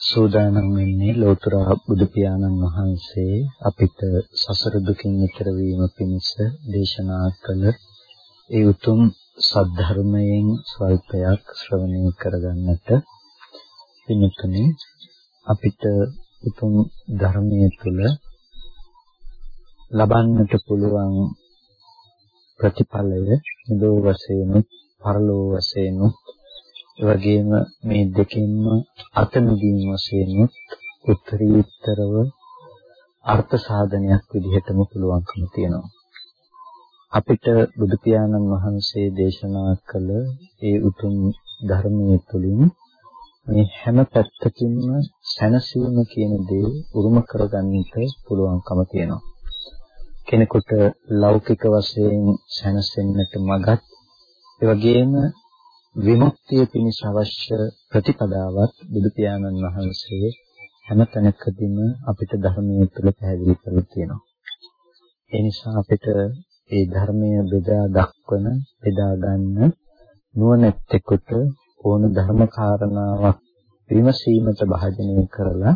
සූදානම් වෙන්නේ ලෝතර බුදු පියාණන් වහන්සේ අපිට සසර දුකින් ඈතර වීම පිණිස දේශනා කළ ඒ උතුම් සද්ධර්මයෙන් ස්වල්පයක් ශ්‍රවණය කරගන්නට පින්තුනේ අපිට උතුම් ධර්මයේ තුල ලබන්නට පුළුවන් ප්‍රතිඵලය නිරෝ වශයෙන් පරලෝ වශයෙන් ඒ වගේම මේ දෙකින්ම අත මිදීම වශයෙන් උත්තරීතරව අර්ථ සාධනයක් විදිහටම පුළුවන්කම තියෙනවා. අපිට බුදු පියාණන් වහන්සේ දේශනා කළ ඒ උතුම් ධර්මයේ තුලින් මේ හැම පැත්තකින්ම සැනසීම කියන දේ උරුම කරගන්නට පුළුවන්කම තියෙනවා. කෙනෙකුට ලෞකික වශයෙන් සැනසෙන්නට මගත් ඒ වගේම විමුක්තිය පිණිස අවශ්‍ය ප්‍රතිපදාවත් බුදු පියාණන් වහන්සේ හැම තැනකදීම අපිට ධර්මයේ තුල පැහැදිලි කරලා තියෙනවා. ඒ නිසා අපිට ඒ ධර්මය බෙදා දක්වන බෙදා ගන්න නුවණැත්තෙකුට ඕන ධර්ම කාරණාවක් විමසීමට භාජනය කරලා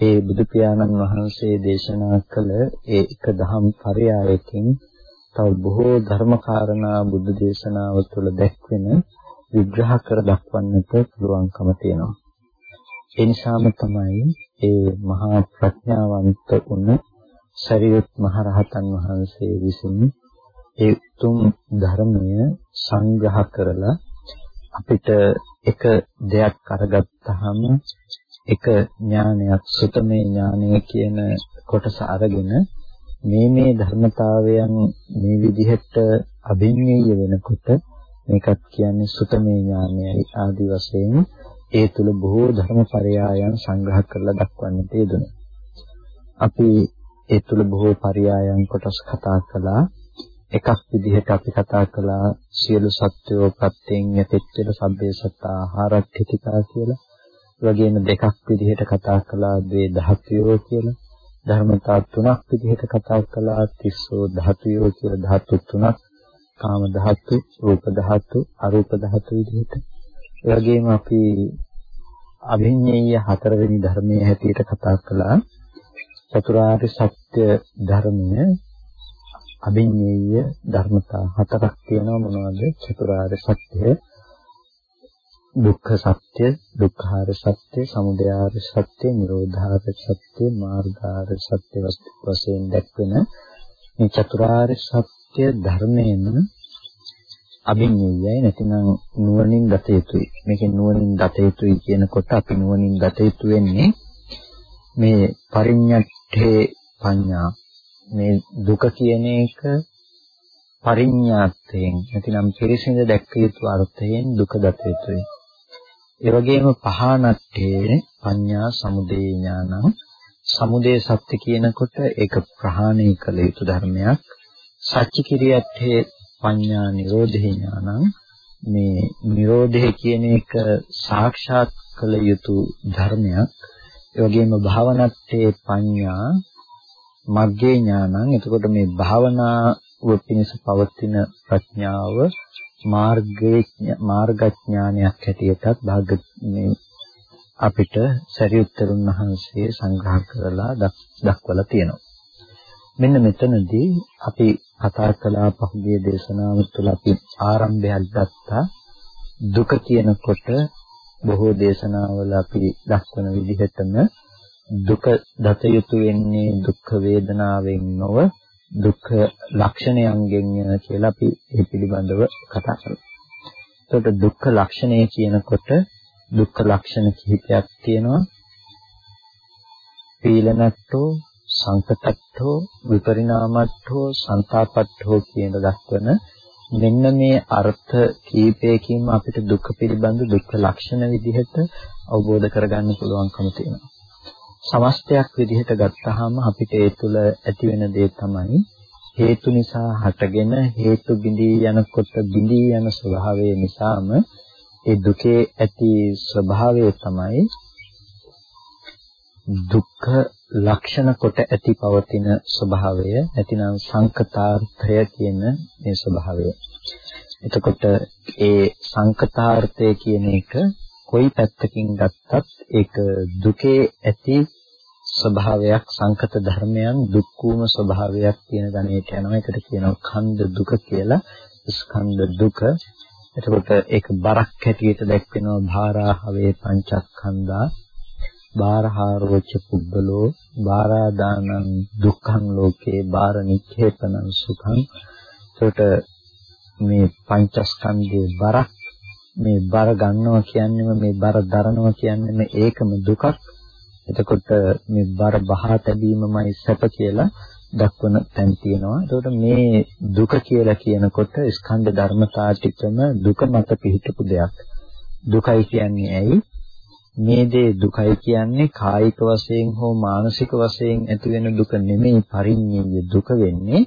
ඒ බුදු පියාණන් වහන්සේ දේශනා කළ ඒ එක දහම් පරයයකින් තව බොහෝ ධර්ම කාරණා බුදු දේශනාව තුළ දැක්වෙන විග්‍රහ කර දක්වන්නට පුළුවන්කම තියෙනවා. ඒ නිසාම තමයි ඒ මහා ප්‍රඥාවන්ත වුණ සරියුත් මහරහතන් වහන්සේ විසින් ඒ උතුම් ධර්මය සංග්‍රහ කරලා අපිට එක දෙයක් අරගත්තාම එක ඥානයක් සුතමේ ඥානය කියන කොටස අරගෙන මේ මේ ධර්මතාවයන් මේ විදිහට අභිඤ්ඤය වෙනකොට මේකත් කියන්නේ සුතමේ ඥානයයි ආදි වශයෙන් ඒ තුල බොහෝ ධර්මපරයායන් සංග්‍රහ කරලා දක්වන්නට යෙදුණා. අපි ඒ තුල බොහෝ පරයායන් කොටස් කතා කළා. එකක් විදිහට අපි කතා කළා සියලු සත්වෝ ප්‍රත්‍යයෙන් යතෙච්චල සබ්බේ සත්තා ආහාරත්‍තිකා කියලා. ඒ වගේම දෙකක් විදිහට කතා කළා ද්වේ ධාතුයෝ කියලා. ධර්මතා තුනක් විදිහට කතා කළා තිස්සෝ ධාතුයෝ කියලා ධාතු තුනක් කාම ධාතු, රූප ධාතු, අරූප ධාතු විදිහට. ඒ වගේම අපි අභිඤ්ඤේය හතරවෙනි ධර්මයේ හැටියට කතා කළා. චතුරාර්ය සත්‍ය ධර්මය අභිඤ්ඤේය ධර්මතා හතරක් තියෙනවා මොනවද? චතුරාර්ය සත්‍ය, දුක්ඛ සත්‍ය, දුක්ඛාර සත්‍ය, සමුදයාර සත්‍ය, නිරෝධාර සත්‍ය, මාර්ගාර සත්‍ය වශයෙන් දැක්වෙන මේ චතුරාර්ය සත්‍ය ධර්මයෙන් අභිඤ්ඤයයි නැතිනම් නුවණින් දත යුතුයි. මේකෙන් නුවණින් දත යුතුයි කියනකොට අපි නුවණින් දත යුතු වෙන්නේ මේ පරිඤ්ඤත්තේ පඤ්ඤා මේ දුක කියන එක පරිඤ්ඤාත්තයෙන් නැතිනම් පිරිසිඳ දැක්ක යුතු අර්ථයෙන් දුක දත යුතුයි. ඒ වගේම පහනත්තේ පඤ්ඤා සමුදේ ඥානං සමුදේ සත්‍ය කියනකොට ඒක ප්‍රහාණය කළ යුතු ධර්මයක්. සච්ච කිරියත්තේ පඤ්ඤා නිරෝධේ ඥානං මේ නිරෝධය කියන එක සාක්ෂාත් කළ යුතු ධර්මයක්. ඒ වගේම භාවනත්තේ පඤ්ඤා මග්ගේ ඥානං. එතකොට මේ භාවනාව පිණිස පවතින ප්‍රඥාව මාර්ගයේ මාර්ගඥානයක් හැටියටත් භාග මේ අපිට සරියුත්තරුන් වහන්සේ සංග්‍රහ කරලා දක්වලා තියෙනවා. මෙන්න මෙතනදී අපි කතා කළා පහුගිය දේශනාව තුළ අපි ආරම්භයක් ගත්තා දුක කියනකොට බොහෝ දේශනාවල අපි දක්වන විදිහටම දුක දත යුතු වෙන්නේ දුක් වේදනාවෙන් නොව දුක්ඛ ලක්ෂණයන්ගෙන් කියලා අපි ඒ පිළිබඳව කතා කරමු. එතකොට දුක්ඛ ලක්ෂණය කියනකොට දුක්ඛ ලක්ෂණ කිහිපයක් තියෙනවා. පීලනට්ඨෝ, සංකතට්ඨෝ, විපරිණාමට්ඨෝ, සංතාපට්ඨෝ කියන දක්වන මෙන්න මේ අර්ථ කීපයකින්ම අපිට දුක පිළිබඳ දුක්ඛ ලක්ෂණ විදිහට අවබෝධ කරගන්න පුළුවන්කම තියෙනවා. සමස්තයක් විදිහට ගත්තාම අපිට ඒ තුල ඇති වෙන දේ තමයි හේතු නිසා හටගෙන හේතු බිඳී යනකොට බිඳී යන ස්වභාවය නිසාම ඒ දුකේ ඇති ස්වභාවය තමයි දුක්ඛ ලක්ෂණ කොට ඇති පවතින ස්වභාවය නැතිනම් සංකතාර්ථය කියන මේ ස්වභාවය. එතකොට ඒ සංකතාර්ථය කියන එක කොයි පැත්තකින් ගත්තත් ඒක දුකේ ඇති ස්වභාවයක් සංකත ධර්මයන් දුක්ඛූම ස්වභාවයක් කියන ගණයට යනවා. ඒකට කියනවා ඛණ්ඩ දුක කියලා. ස්කන්ධ දුක. එතකොට ඒක බරක් හැටියට දැක්වෙනවා භාරාහවේ පංචස්කන්ධා බාරහාරෝච පුබ්බලෝ බාරාදානං දුක්ඛං ලෝකේ බාර නිච්ඡේතනං සුඛං එතකොට මේ පංචස්කන්ධයේ බරක් මේ බර ගන්නවා කියන්නේම මේ බර දරනවා කියන්නේම ඒකම දුකක් එතකොට මේ බර බහා තැබීමමයි සැප කියලා දක්වන තැන් තියෙනවා. එතකොට මේ දුක කියලා කියනකොට ස්කන්ධ ධර්මතා ටිකම දුක මත පිහිටපු දෙයක්. දුකයි කියන්නේ ඇයි? මේ දේ දුකයි කියන්නේ කායික වශයෙන් හෝ මානසික වශයෙන් ඇති වෙන දුක නෙමෙයි පරිඤ්ඤය දුක වෙන්නේ.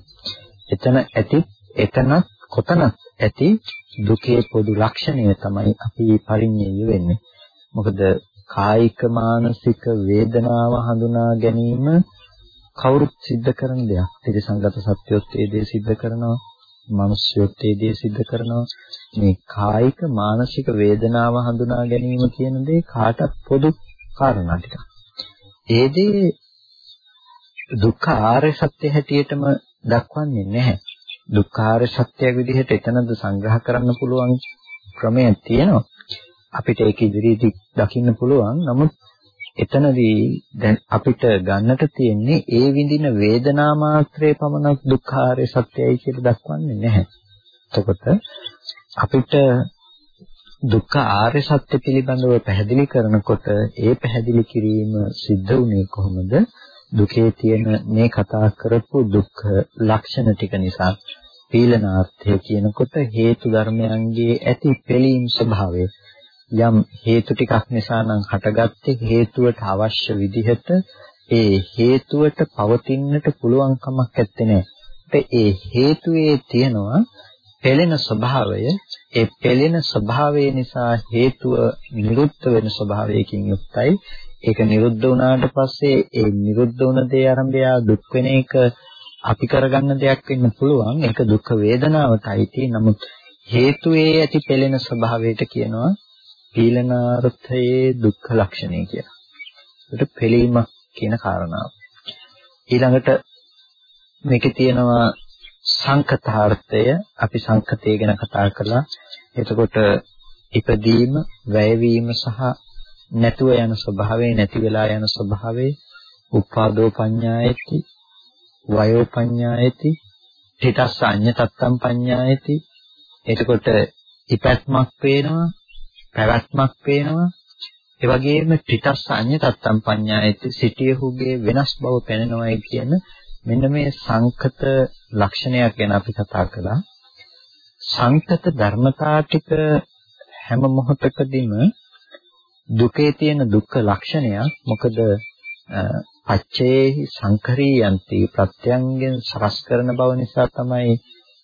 එතන ඇති එතනත් කොතනත් ඇති දුකේ පොදු ලක්ෂණය තමයි අපි පරිඤ්ඤය වෙන්නේ. මොකද කායික මානසික වේදනාව හඳුනා ගැනීම කවුරුත් සිද්ධ කරන දෙයක්. ත්‍රිසංගත සත්‍යොත් ඒ දේ සිද්ධ කරනවා. මිනිස්යොත් ඒ දේ සිද්ධ කරනවා. මේ කායික මානසික වේදනාව හඳුනා ගැනීම කියන දේ කාටත් පොදු කාරණා ටිකක්. ඒ දේ දුක්ඛ ආර්ය සත්‍ය හැටියටම දක්වන්නේ නැහැ. දුක්ඛ ආර්ය සත්‍යයක් විදිහට එතනද සංග්‍රහ කරන්න පුළුවන් ක්‍රමයක් තියෙනවා. අපිට ඒක ඉදිරියේදී දකින්න පුළුවන්. නමුත් එතනදී දැන් අපිට ගන්නට තියෙන්නේ ඒ විඳින වේදනා මාත්‍රයේ පමණක් දුක්ඛාරය සත්‍යයි කියලා දක්වන්නේ නැහැ. එතකොට අපිට දුක්ඛ ආර්ය සත්‍ය පිළිබඳව පැහැදිලි කරනකොට ඒ පැහැදිලි කිරීම සිද්ධ වුණේ කොහොමද? දුකේ තියෙන මේ කතා කරපු දුක්ඛ ලක්ෂණ ටික නිසා පීලනාර්ථය කියනකොට හේතු ධර්මයන්ගේ ඇති පිළීම් ස්වභාවය යම් හේතු ටිකක් නිසා නම් හටගත්තේ හේතුවට අවශ්‍ය විදිහට ඒ හේතුවට පවතින්නට පුළුවන් කමක් නැත්තේ ඒ හේතුවේ තියෙනවා පෙළෙන ස්වභාවය. ඒ පෙළෙන ස්වභාවය නිසා හේතුව නිරුද්ධ වෙන ස්වභාවයකින් යුක්තයි. ඒක නිරුද්ධ වුණාට පස්සේ ඒ නිරුද්ධ වුණ දේ ආරම්භය දුක් වෙන එක අපි කරගන්න දෙයක් වෙන්න පුළුවන්. ඒක දුක් වේදනාවටයි නමුත් හේතුවේ ඇති පෙළෙන ස්වභාවයට කියනවා පීලනාර්ථයේ දුක්ඛ ලක්ෂණය කියලා. ඒකට පිළීමක් කියන කාරණාව. ඊළඟට මේකේ තියෙනවා සංකතාර්ථය අපි සංකතය ගැන කතා කළා. එතකොට ඉපදීම, වැයවීම සහ නැතුව යන ස්වභාවය, නැති වෙලා යන ස්වභාවය, උපාදෝ පඤ්ඤායති, වයෝ පඤ්ඤායති, හිතස්ස අඤ්ඤතත්තම් පඤ්ඤායති. එතකොට ඉපැත්මක් පේනවා, පැවැත්මක් පේනවා. ඒ වගේම ත්‍රිතස් අඤ්ඤ තත්තම් පඤ්ඤායති සිටියහුගේ වෙනස් බව පෙනෙනවායි කියන මෙන්න මේ සංකත ලක්ෂණයක් ගැන අපි කතා කළා. සංකත ධර්මතා ටික හැම මොහොතකදීම දුකේ තියෙන දුක්ඛ ලක්ෂණයක්. මොකද පච්චේහි සංකරීයන්ති ප්‍රත්‍යංගෙන් සකස් කරන බව නිසා තමයි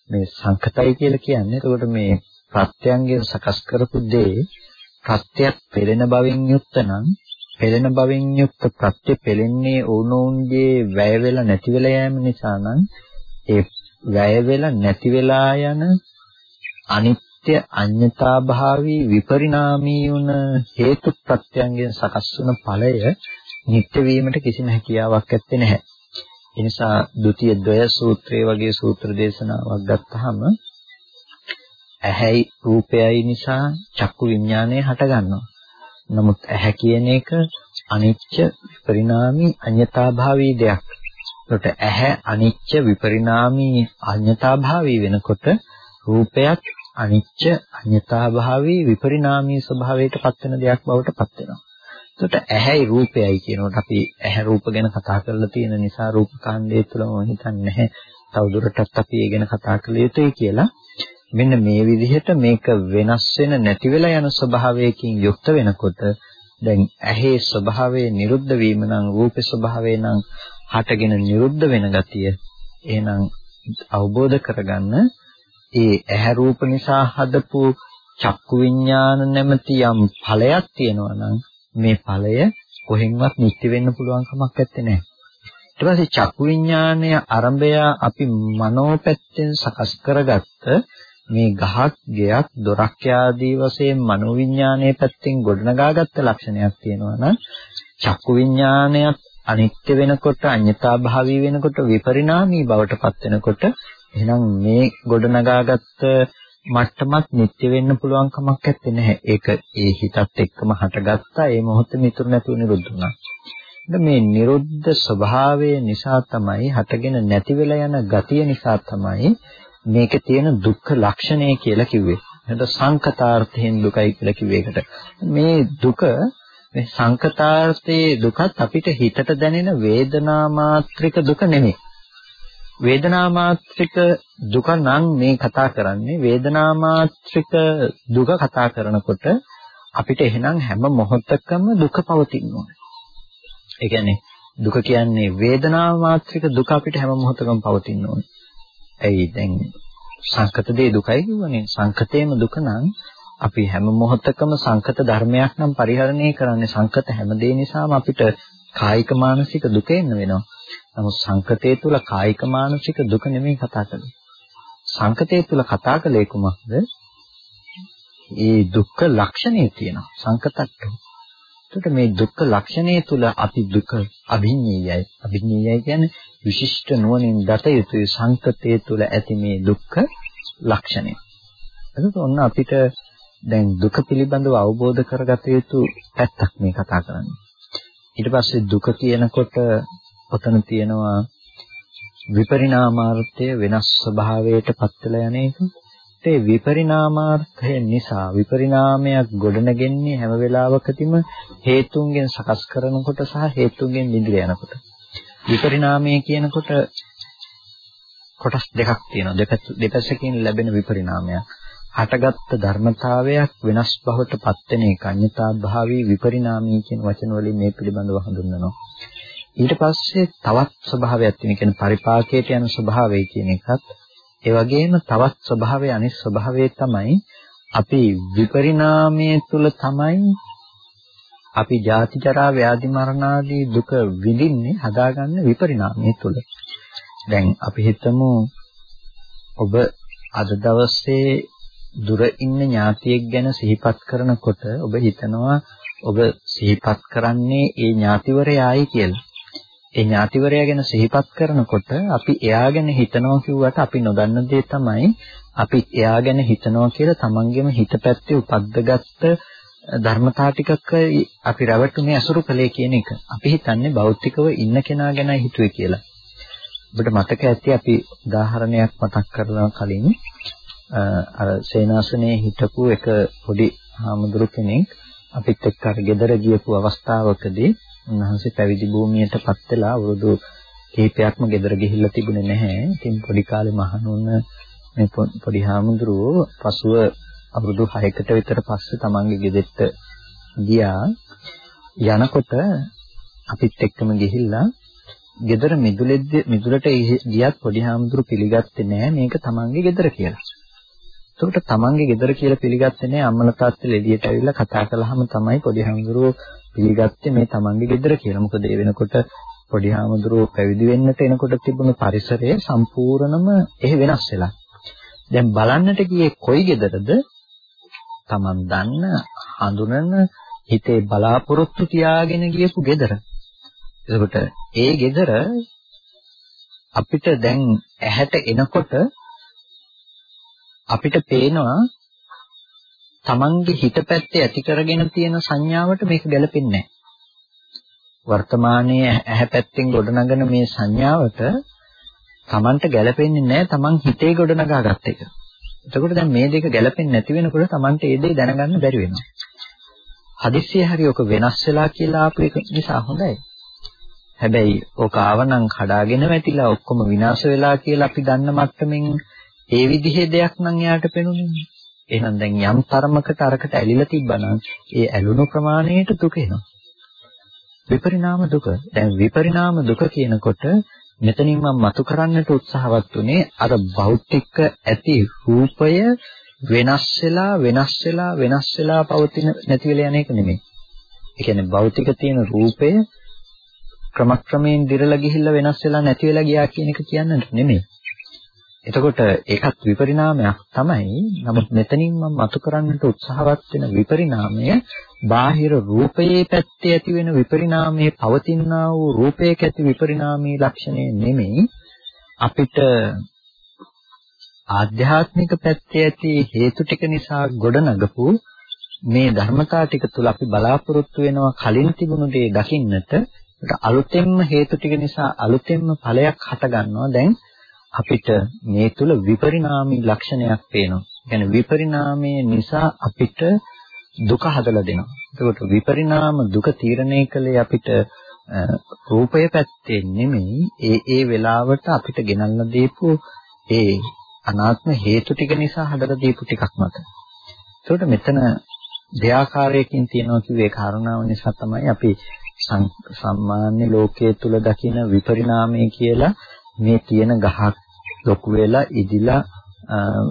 මේ සංකතයි කියලා කියන්නේ. ඒකට මේ ප්‍රත්‍යංගයෙන් සකස් කරපු දේ ප්‍රත්‍යයක් පෙළෙන බවින් යුක්ත නම් පෙළෙන බවින් යුක්ත ප්‍රත්‍ය පෙළෙන්නේ ඕනෝන්ගේ වැය වෙලා නැති වෙලා යෑම නිසා නම් ඒ වැය වෙලා නැති වෙලා යන අනිත්‍ය අඤ්‍යතා භාවී විපරිණාමී වුණ හේතු ප්‍රත්‍යංගයෙන් සකස් වන ඵලය නිත්‍ය වීමට කිසිම හැකියාවක් ඇත්තේ නැහැ. ඒ නිසා ဒုတိ ය ද්වය සූත්‍රයේ වගේ සූත්‍ර දේශනාවක් ගත්තාම ඇහැයි රූපයයි නිසා චක්කු විඥානය හටගන්නවා. නමුත් ඇහැ කියන එක අනිච්ච විපරිණාමී අඤ්‍යතාභාවී දෙයක්. ඒකට ඇහැ අනිච්ච විපරිණාමී අඤ්‍යතාභාවී වෙනකොට රූපයත් අනිච්ච අඤ්‍යතා භාවී විපරිණාමී ස්වභාවයට පත් වෙන දෙයක් බවට පත් වෙනවා. එතකොට ඇහැයි රූපයයි කියනකොට අපි ඇහැ රූප ගැන කතා කරලා තියෙන නිසා රූප කාණ්ඩය තුළම හිතන්නේ නැහැ. තවදුරටත් අපි ඒ ගැන කතා කළ යුතුයි කියලා. මෙන්න මේ විදිහට මේක වෙනස් වෙන නැති වෙලා යන ස්වභාවයකින් යුක්ත වෙනකොට දැන් ඇහි ස්වභාවය නිරුද්ධ වීම නම් රූපේ ස්වභාවය නම් හටගෙන නිරුද්ධ වෙන ගතිය එහෙනම් අවබෝධ කරගන්න ඒ ඇහැ රූප නිසා හදපු චක්කු විඥාන නැමැති යම් ඵලයක් තියෙනවා නම් මේ ඵලය කොහෙන්වත් නිත්‍ය වෙන්න පුළුවන් කමක් නැත්තේ. ඊට පස්සේ චක්කු විඥානය ආරම්භය අපි මනෝපැත්තෙන් සකස් කරගත්ත මේ ගහක්, ගෙයක්, දොරක් ආදී වශයෙන් මනෝවිඥානයේ පැත්තෙන් ගොඩනගාගත්ත ලක්ෂණයක් තියෙනවා නම් චක්කු විඥානයත් අනිත්‍ය වෙනකොට, අඤ්‍යතා භාවී වෙනකොට, විපරිණාමී බවට පත් වෙනකොට එහෙනම් මේ ගොඩනගාගත්ත මට්ටමත් නිත්‍ය වෙන්න පුළුවන් කමක් නැත්තේ. ඒක ඒ හිතත් එක්කම හටගත්තා. ඒ මොහොතේ මිතුරු නැතුව නිරුද්ධ වුණා. මේ නිරුද්ධ ස්වභාවය නිසා තමයි හටගෙන නැති වෙලා යන ගතිය නිසා තමයි මේකේ තියෙන දුක්ඛ ලක්ෂණය කියලා කිව්වේ. එහෙනම් සංකතාර්ථයෙන් දුකයි කියලා කිව්වේ ඒකට. මේ දුක මේ සංකතාර්ථයේ දුකත් අපිට හිතට දැනෙන වේදනා මාත්‍රික දුක නෙමෙයි. වේදනා මාත්‍රික දුක නම් මේ කතා කරන්නේ වේදනා මාත්‍රික දුක කතා කරනකොට අපිට එහෙනම් හැම මොහොතකම දුක පවතින්න ඕනේ. ඒ කියන්නේ දුක කියන්නේ වේදනා මාත්‍රික දුක අපිට හැම මොහොතකම පවතින්න ඕනේ. ඇයි දැන් සංකත දේ දුකයි කියවනේ. සංකතේම දුක නම් අපි හැම මොහොතකම සංකත ධර්මයක් නම් පරිහරණය කරන්නේ සංකත හැම දේ නිසාම අපිට කායික මානසික දුක එන්න වෙනවා. නමුත් සංකතය තුල කායික මානසික දුක නෙමෙයි කතා කරන්නේ. සංකතය තුල කතා කළේ කුමක්ද? ඒ දුක්ඛ ලක්ෂණය තියෙනවා. සංකතට්ඨ. එතකොට මේ දුක්ඛ ලක්ෂණය තුල අපි දුක අභිඤ්ඤයයි. අභිඤ්ඤයයි කියන්නේ විශිෂ්ට නුවණින් දත යුතුයි සංකතය තුල ඇති මේ දුක්ඛ ලක්ෂණය. එතකොට ඔන්න අපිට දැන් දුක පිළිබඳව අවබෝධ කරගත යුතු පැත්තක් මේ කතා කරන්නේ. ඊට පස්සේ දුක කියනකොට ඔතන තියෙනවා විපරිණාමාර්ථය වෙනස් ස්වභාවයට පත් වෙලා යන එක. ඒ විපරිණාමාර්ථය නිසා විපරිණාමයක් ගොඩනගෙන්නේ හැම වෙලාවකදීම හේතුන්ගෙන් සකස් කරනකොට සහ හේතුන්ගෙන් නිදිර යනකොට. විපරිණාමය කියනකොට කොටස් දෙකක් තියෙනවා. දෙපැත්තකින් ලැබෙන විපරිණාමයක්. හටගත්තු ධර්මතාවයක් වෙනස් බවට පත් වෙන එක අඤ්‍යතා භාවී විපරිණාමී කියන වචන වලින් මේ පිළිබඳව හඳුන්වනවා. ඊට පස්සේ තවත් ස්වභාවයක් තියෙන කියන්නේ පරිපාකයට යන ස්වභාවය කියන එකත් ඒ වගේම තවත් ස්වභාවය අනිත් ස්වභාවය තමයි අපි විපරිණාමයේ තුල තමයි අපි ජාති ජරා ව්‍යාධි මරණ ආදී දුක විඳින්නේ හදාගන්න විපරිණාමයේ තුල. දැන් අපි හිතමු ඔබ අද දවසේ දුර ඉන්න ඥාතියෙක් ගැන සිහිපත් කරනකොට ඔබ හිතනවා ඔබ සිහිපත් කරන්නේ ඒ ඥාතිවරයායි කියලා. ඒ ඥාතිවරයා ගැන සිහිපත් කරනකොට අපි එයා ගැන හිතනවා කිව්වට අපි නොදන්න දේ තමයි අපි එයා ගැන හිතනවා කියලා තමන්ගේම හිත පැත්තේ උපද්දගත්ත ධර්මතා ටිකක අපි රැවටුනේ අසුරු කලේ කියන එක. අපි හිතන්නේ භෞතිකව ඉන්න කෙනා ගැනයි හිතුවේ කියලා. ඔබට මතක ඇති අපි උදාහරණයක් මතක් කරලා කලින් අර සේනාසනේ හිටපු එක පොඩි හාමුදුරු කෙනෙක් අපිත් එක්ක අර ගෙදර ගියපු අවස්ථාවකදී උන්වහන්සේ පැවිදි භූමියටපත් වෙලා අවුරුදු කිහිපයක්ම ගෙදර ගිහිල්ලා තිබුණේ නැහැ. ඉතින් පොඩි කාලේ මහණුන් මේ පොඩි හාමුදුරුවෝ පසුව අවුරුදු 6කට විතර පස්සේ තමන්ගේ ගෙදෙට්ට ගියා. යනකොට අපිත් එක්කම ගිහිල්ලා ගෙදර මිදුලෙද්ද මිදුලට ගියත් පොඩි හාමුදුරු පිළිගත්තේ නැහැ මේක තමන්ගේ ගෙදර කියලා. එතකොට තමන්ගේ ගෙදර කියලා පිළිගත්තේ නැහැ අම්මලා තාත්තලා එළියට ඇවිල්ලා කතා කළාම තමයි පොඩි හාමුදුරුවෝ පිළිගත්තේ මේ තමන්ගේ ගෙදර කියලා. මොකද ඒ වෙනකොට පොඩි හාමුදුරුවෝ පැවිදි වෙන්නට එනකොට තිබුණු පරිසරය සම්පූර්ණම එහෙ වෙනස් වෙලා. දැන් බලන්නට ගියේ කොයි ගෙදරද? තමන් දන්න හඳුනන හිතේ බලාපොරොත්තු තියාගෙන ගියපු ගෙදර. එතකොට ඒ ගෙදර අපිට දැන් ඇහැට එනකොට අපිට පේනවා තමන්ගේ හිත පැත්තේ ඇති කරගෙන තියෙන සංඥාවට මේක ගැලපෙන්නේ නැහැ. වර්තමානයේ ඇහැ පැත්තෙන් ගොඩනගන මේ සංඥාවට තමන්ට ගැලපෙන්නේ නැහැ තමන් හිතේ ගොඩනගාගත් එක. එතකොට දැන් මේ දෙක ගැලපෙන්නේ නැති වෙනකොට Tamante ඒ දේ දැනගන්න බැරි වෙනවා. හදිස්සිය හරි ඔක වෙනස් වෙලා කියලා ආපු එක නිසා හොඳයි. හැබැයි ඔක ආවනම් කඩාගෙන වැටිලා ඔක්කොම විනාශ වෙලා කියලා අපි දන්න මට්ටමින් ඒ විදිහේ දෙයක් නම් යාට පෙනුනේ. එහෙනම් දැන් යම් තරමකට අරකට ඇලිලා තිබ්බනම් ඒ ඇලුණු ප්‍රමාණයට දුක එනවා. විපරිණාම දුක. දැන් විපරිණාම දුක කියනකොට මෙතනින් මම මතු කරන්නට උත්සාහවත් උනේ අර භෞතික ඇති රූපය වෙනස් වෙලා වෙනස් වෙලා වෙනස් වෙලා පවතින නැති වෙලා යන එක නෙමෙයි. ඒ කියන්නේ භෞතික තියෙන රූපය ක්‍රමක්‍රමයෙන් දිරලා ගිහිල්ලා වෙනස් වෙලා නැති වෙලා ගියා කියන එක කියන්නට නෙමෙයි. එතකොට ඒකත් විපරිණාමයක් තමයි. නමුත් මෙතනින් මම මතු කරන්නට උත්සාහවත් වෙන විපරිණාමය බාහිර රූපයේ පැත්තේ ඇති වෙන විපරිණාමයේ පවතිනා වූ රූපයක ඇති විපරිණාමී ලක්ෂණය නෙමෙයි. අපිට ආධ්‍යාත්මික පැත්තේ ඇති හේතු ටික නිසා ගොඩනගපු මේ ධර්මතා ටික තුල අපි බලාපොරොත්තු වෙනවා කලින් තිබුණු දේ දකින්නට අලුතෙන්ම හේතු ටික නිසා අලුතෙන්ම ඵලයක් හට ගන්නවා දැන් අපිට මේ තුල විපරිණාමී ලක්ෂණයක් පේනවා. يعني විපරිණාමයේ නිසා අපිට දුක හදලා දෙනවා. ඒකට විපරිණාම දුක තීරණය කළේ අපිට රූපය පැත්තේ නෙමෙයි ඒ ඒ වෙලාවට අපිට ගෙනල්ලා දීපු ඒ අනාත්ම හේතු ටික නිසා හදලා දීපු ටිකක් මත. ඒකට මෙතන දෙආකාරයකින් තියෙනවා කිව්වේ කාරණාව නිසා තමයි අපි සම්මාන්‍ය ලෝකයේ තුල දකින විපරිණාමය කියලා මේ තියෙන ගහක් ලොකු වෙලා ඉදිලා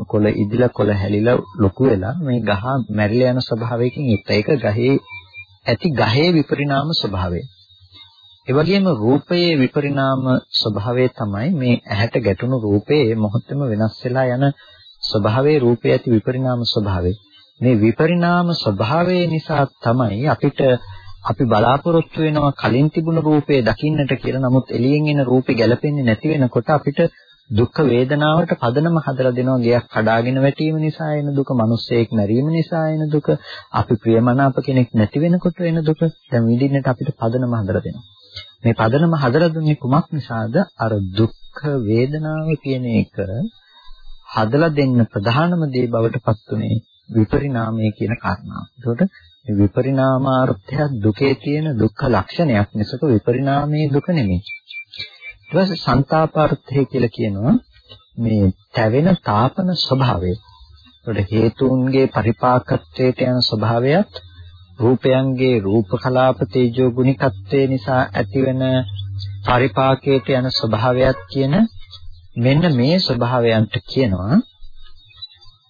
කොළ ඉදිලා කොළ හැලිලා ලොකු වෙලා මේ ගහ මැරිලා යන ස්වභාවයකින් යුක්ත. ඒක ගහේ ඇති ගහේ විපරිණාම ස්වභාවය. ඒ වගේම රූපයේ විපරිණාම ස්වභාවය තමයි මේ ඇහැට ගැටුණු රූපයේ මොහොතෙම වෙනස් වෙලා යන ස්වභාවයේ රූපයේ ඇති විපරිණාම ස්වභාවය. මේ විපරිණාම ස්වභාවය නිසා තමයි අපිට අපි බලාපොරොත්තු වෙනවා කලින් තිබුණු රූපේ දකින්නට කියලා. නමුත් එළියෙන් එන රූපේ ගැලපෙන්නේ නැති වෙනකොට අපිට දුක් වේදනාවට පදනම හදලා දෙනවා ගයක් කඩාගෙන වැටීම නිසා එන දුක, මිනිස්සෙක් මැරීම නිසා එන දුක, අපි ප්‍රියමනාප කෙනෙක් නැති වෙනකොට එන දුක දැන් විඳින්නට අපිට පදනම හදලා දෙනවා. මේ පදනම හදලා දුන්නේ කුමක් නිසාද? අර දුක් වේදනාව කියන එක හදලා දෙන්න ප්‍රධානම දේ බවට පත් උනේ විපරිණාමය කියන කාරණාව. ඒකට විපරිණාමාර්ථය දුකේ තියෙන දුක්ඛ ලක්ෂණයක් මිසක විපරිණාමයේ දුක නෙමෙයි. ඊට පස්සේ සංతాපාර්ථය කියලා කියනවා මේ තැවෙන තාපන ස්වභාවය. ඒකට හේතුන්ගේ පරිපාකත්වයට යන ස්වභාවයත් රූපයන්ගේ රූප කලාප තේජෝ ගුණිකත්වය නිසා ඇතිවෙන පරිපාකයට යන ස්වභාවයත් කියන මෙන්න මේ ස්වභාවයන්ට කියනවා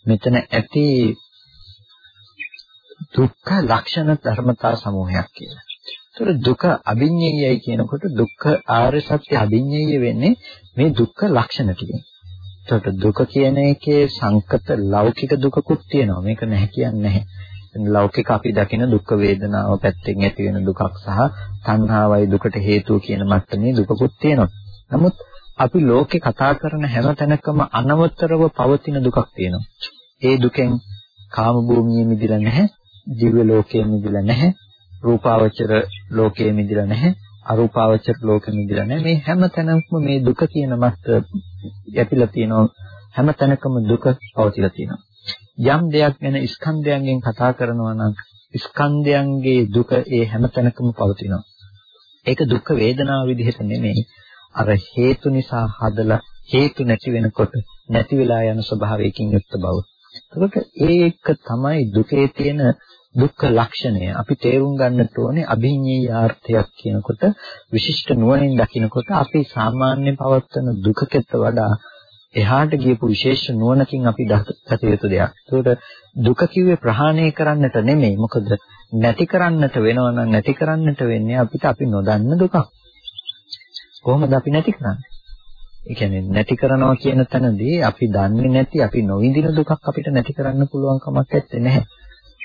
මෙතන ඇති දුක්ඛ ලක්ෂණ ධර්මතා සමූහයක් කියලා. ඒතර දුක අභිඤ්ඤයයි කියනකොට දුක්ඛ ආර්ය සත්‍ය අභිඤ්ඤය වෙන්නේ මේ දුක්ඛ ලක්ෂණ ටිකෙන්. ඒතර දුක කියන එකේ සංකත ලෞකික දුකකුත් තියෙනවා. මේක නැහැ කියන්නේ නැහැ. ලෞකික අපි දකින දුක් වේදනාව පැත්තෙන් ඇති වෙන දුකක් සහ තණ්හාවයි දුකට හේතුව කියන මට්ටමේ දුකකුත් තියෙනවා. නමුත් අපි ලෝකේ කතා කරන හැම තැනකම අනවතරව පවතින දුකක් තියෙනවා. ඒ දුකෙන් කාම භූමියේ මිදිලා නැහැ, දිව්‍ය ලෝකයේ මිදිලා නැහැ, රූපාවචර ලෝකයේ මිදිලා නැහැ, අරූපාවචර ලෝකෙ මිදිලා නැහැ. මේ හැම තැනකම මේ දුක කියන මත් යැපිලා තියෙනවා. හැම තැනකම දුක පවතිලා තියෙනවා. යම් දෙයක් ගැන ස්කන්ධයන්ගෙන් කතා කරනවා නම් ස්කන්ධයන්ගේ දුක ඒ හැම තැනකම පවතිනවා. ඒක දුක් වේදනාව විදිහට නෙමෙයි. අර හේතු නිසා හදලා හේතු නැති වෙනකොට නැති වෙලා යන ස්වභාවයකින් යුක්ත බව. එතකොට ඒක තමයි දුකේ තියෙන දුක්ඛ ලක්ෂණය. අපි තේරුම් ගන්නට ඕනේ අභිඤ්ඤේ ආර්ථයක් කියනකොට විශිෂ්ට නුවණින් දකිනකොට අපි සාමාන්‍ය පවත්වන දුකකට වඩා එහාට ගියපු විශේෂ නුවණකින් අපි දත යුතු දෙයක්. ඒකට දුක කිව්වේ ප්‍රහාණය කරන්නට නෙමෙයි. මොකද නැති කරන්නට වෙනවා නම් නැති කරන්නට වෙන්නේ අපිට අපි නොදන්න දුකක්. කොහොමද අපි නැති කරන්නේ? ඒ කියන්නේ නැති කරනවා කියන තැනදී අපි දන්නේ නැති අපි නොවිඳින දුකක් අපිට නැති කරන්න පුළුවන් කමක් නැත්තේ.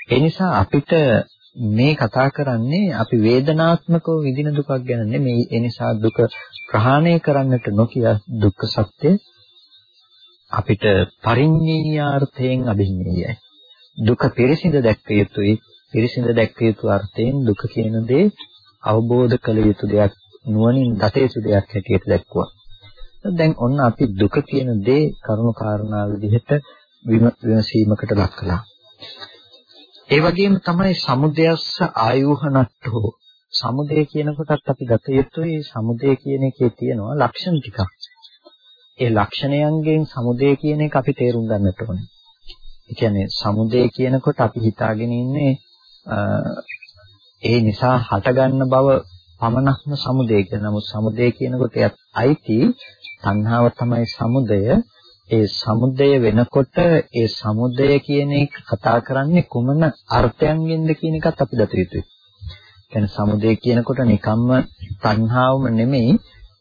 ඒ නිසා අපිට මේ කතා කරන්නේ අපි වේදනාත්මකව විඳින දුකක් ගැන නෙමෙයි. ඒ නිසා දුක ප්‍රහාණය කරන්නට නොකිය දුක්ඛ සත්‍ය අපිට පරිඤ්ඤාර්ථයෙන් අභිඤ්ඤයයි. දුක පිරිසිඳ දැක්ක යුතුයි. පිරිසිඳ දැක්ක යුතු අර්ථයෙන් දුක කියන දේ අවබෝධ කළ යුතු දෙයක් නුවණින් දත යුතු දෙයක් හැටියට දැක්වුවා. දැන් ඔන්න අපි දුක කියන දේ කරුණු කාරණා විදිහට විමසීමකට ලක් කළා. ඒ වගේම තමයි සමුදයස්ස ආයෝහනට්ඨෝ සමුදය කියනකොටත් අපි ගත යුතුයි. සමුදය කියන එකේ තියෙනවා ලක්ෂණ ටිකක්. ඒ ලක්ෂණයන්ගෙන් සමුදය කියන එක අපි තේරුම් ගන්නට ඕනේ. ඒ කියන්නේ සමුදය කියනකොට අපි හිතාගෙන ඉන්නේ ඒ නිසා හටගන්න බව පමණක්ම සමුදය කියන නමුත් සමුදය කියනකොට එයත් අයිති. තණ්හාව තමයි සමුදය ඒ සමුදය වෙනකොට ඒ සමුදය කියන එක කතා කරන්නේ කුමන අර්ථයන්ගෙන්ද කියන එකත් අපි දත යුතුයි. කියන්නේ සමුදය කියනකොට නිකම්ම තණ්හාවම නෙමෙයි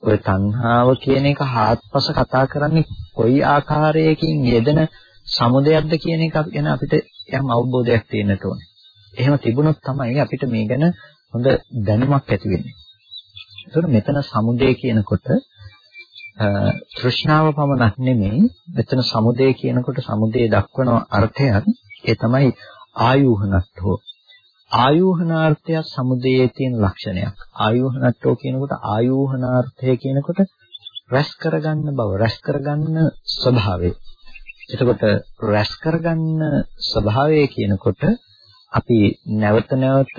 ඔය තණ්හාව කියන එක හාත්පස කතා කරන්නේ කොයි ආකාරයකින් යෙදෙන සමුදයක්ද කියන එක ගැන අපිට යම් අවබෝධයක් තියෙන්න ඕනේ. එහෙම තිබුණොත් තමයි අපිට මේ ගැන හොඳ දැනුමක් ඇති වෙන්නේ. ඒතර මෙතන සමුදය කියනකොට තෘෂ්ණාව පමණක් නෙමෙයි. මෙතන සමුදය කියනකොට සමුදය දක්වන අර්ථයන් ඒ තමයි ආයෝහනත්ව. ආයෝහනාර්ථය සමුදයේ තියෙන ලක්ෂණයක්. ආයෝහනත්ව කියනකොට ආයෝහනාර්ථය කියනකොට රැස් කරගන්න බව රැස් කරගන්න ස්වභාවය. එතකොට රැස් කරගන්න ස්වභාවය කියනකොට අපි නැවත නැවත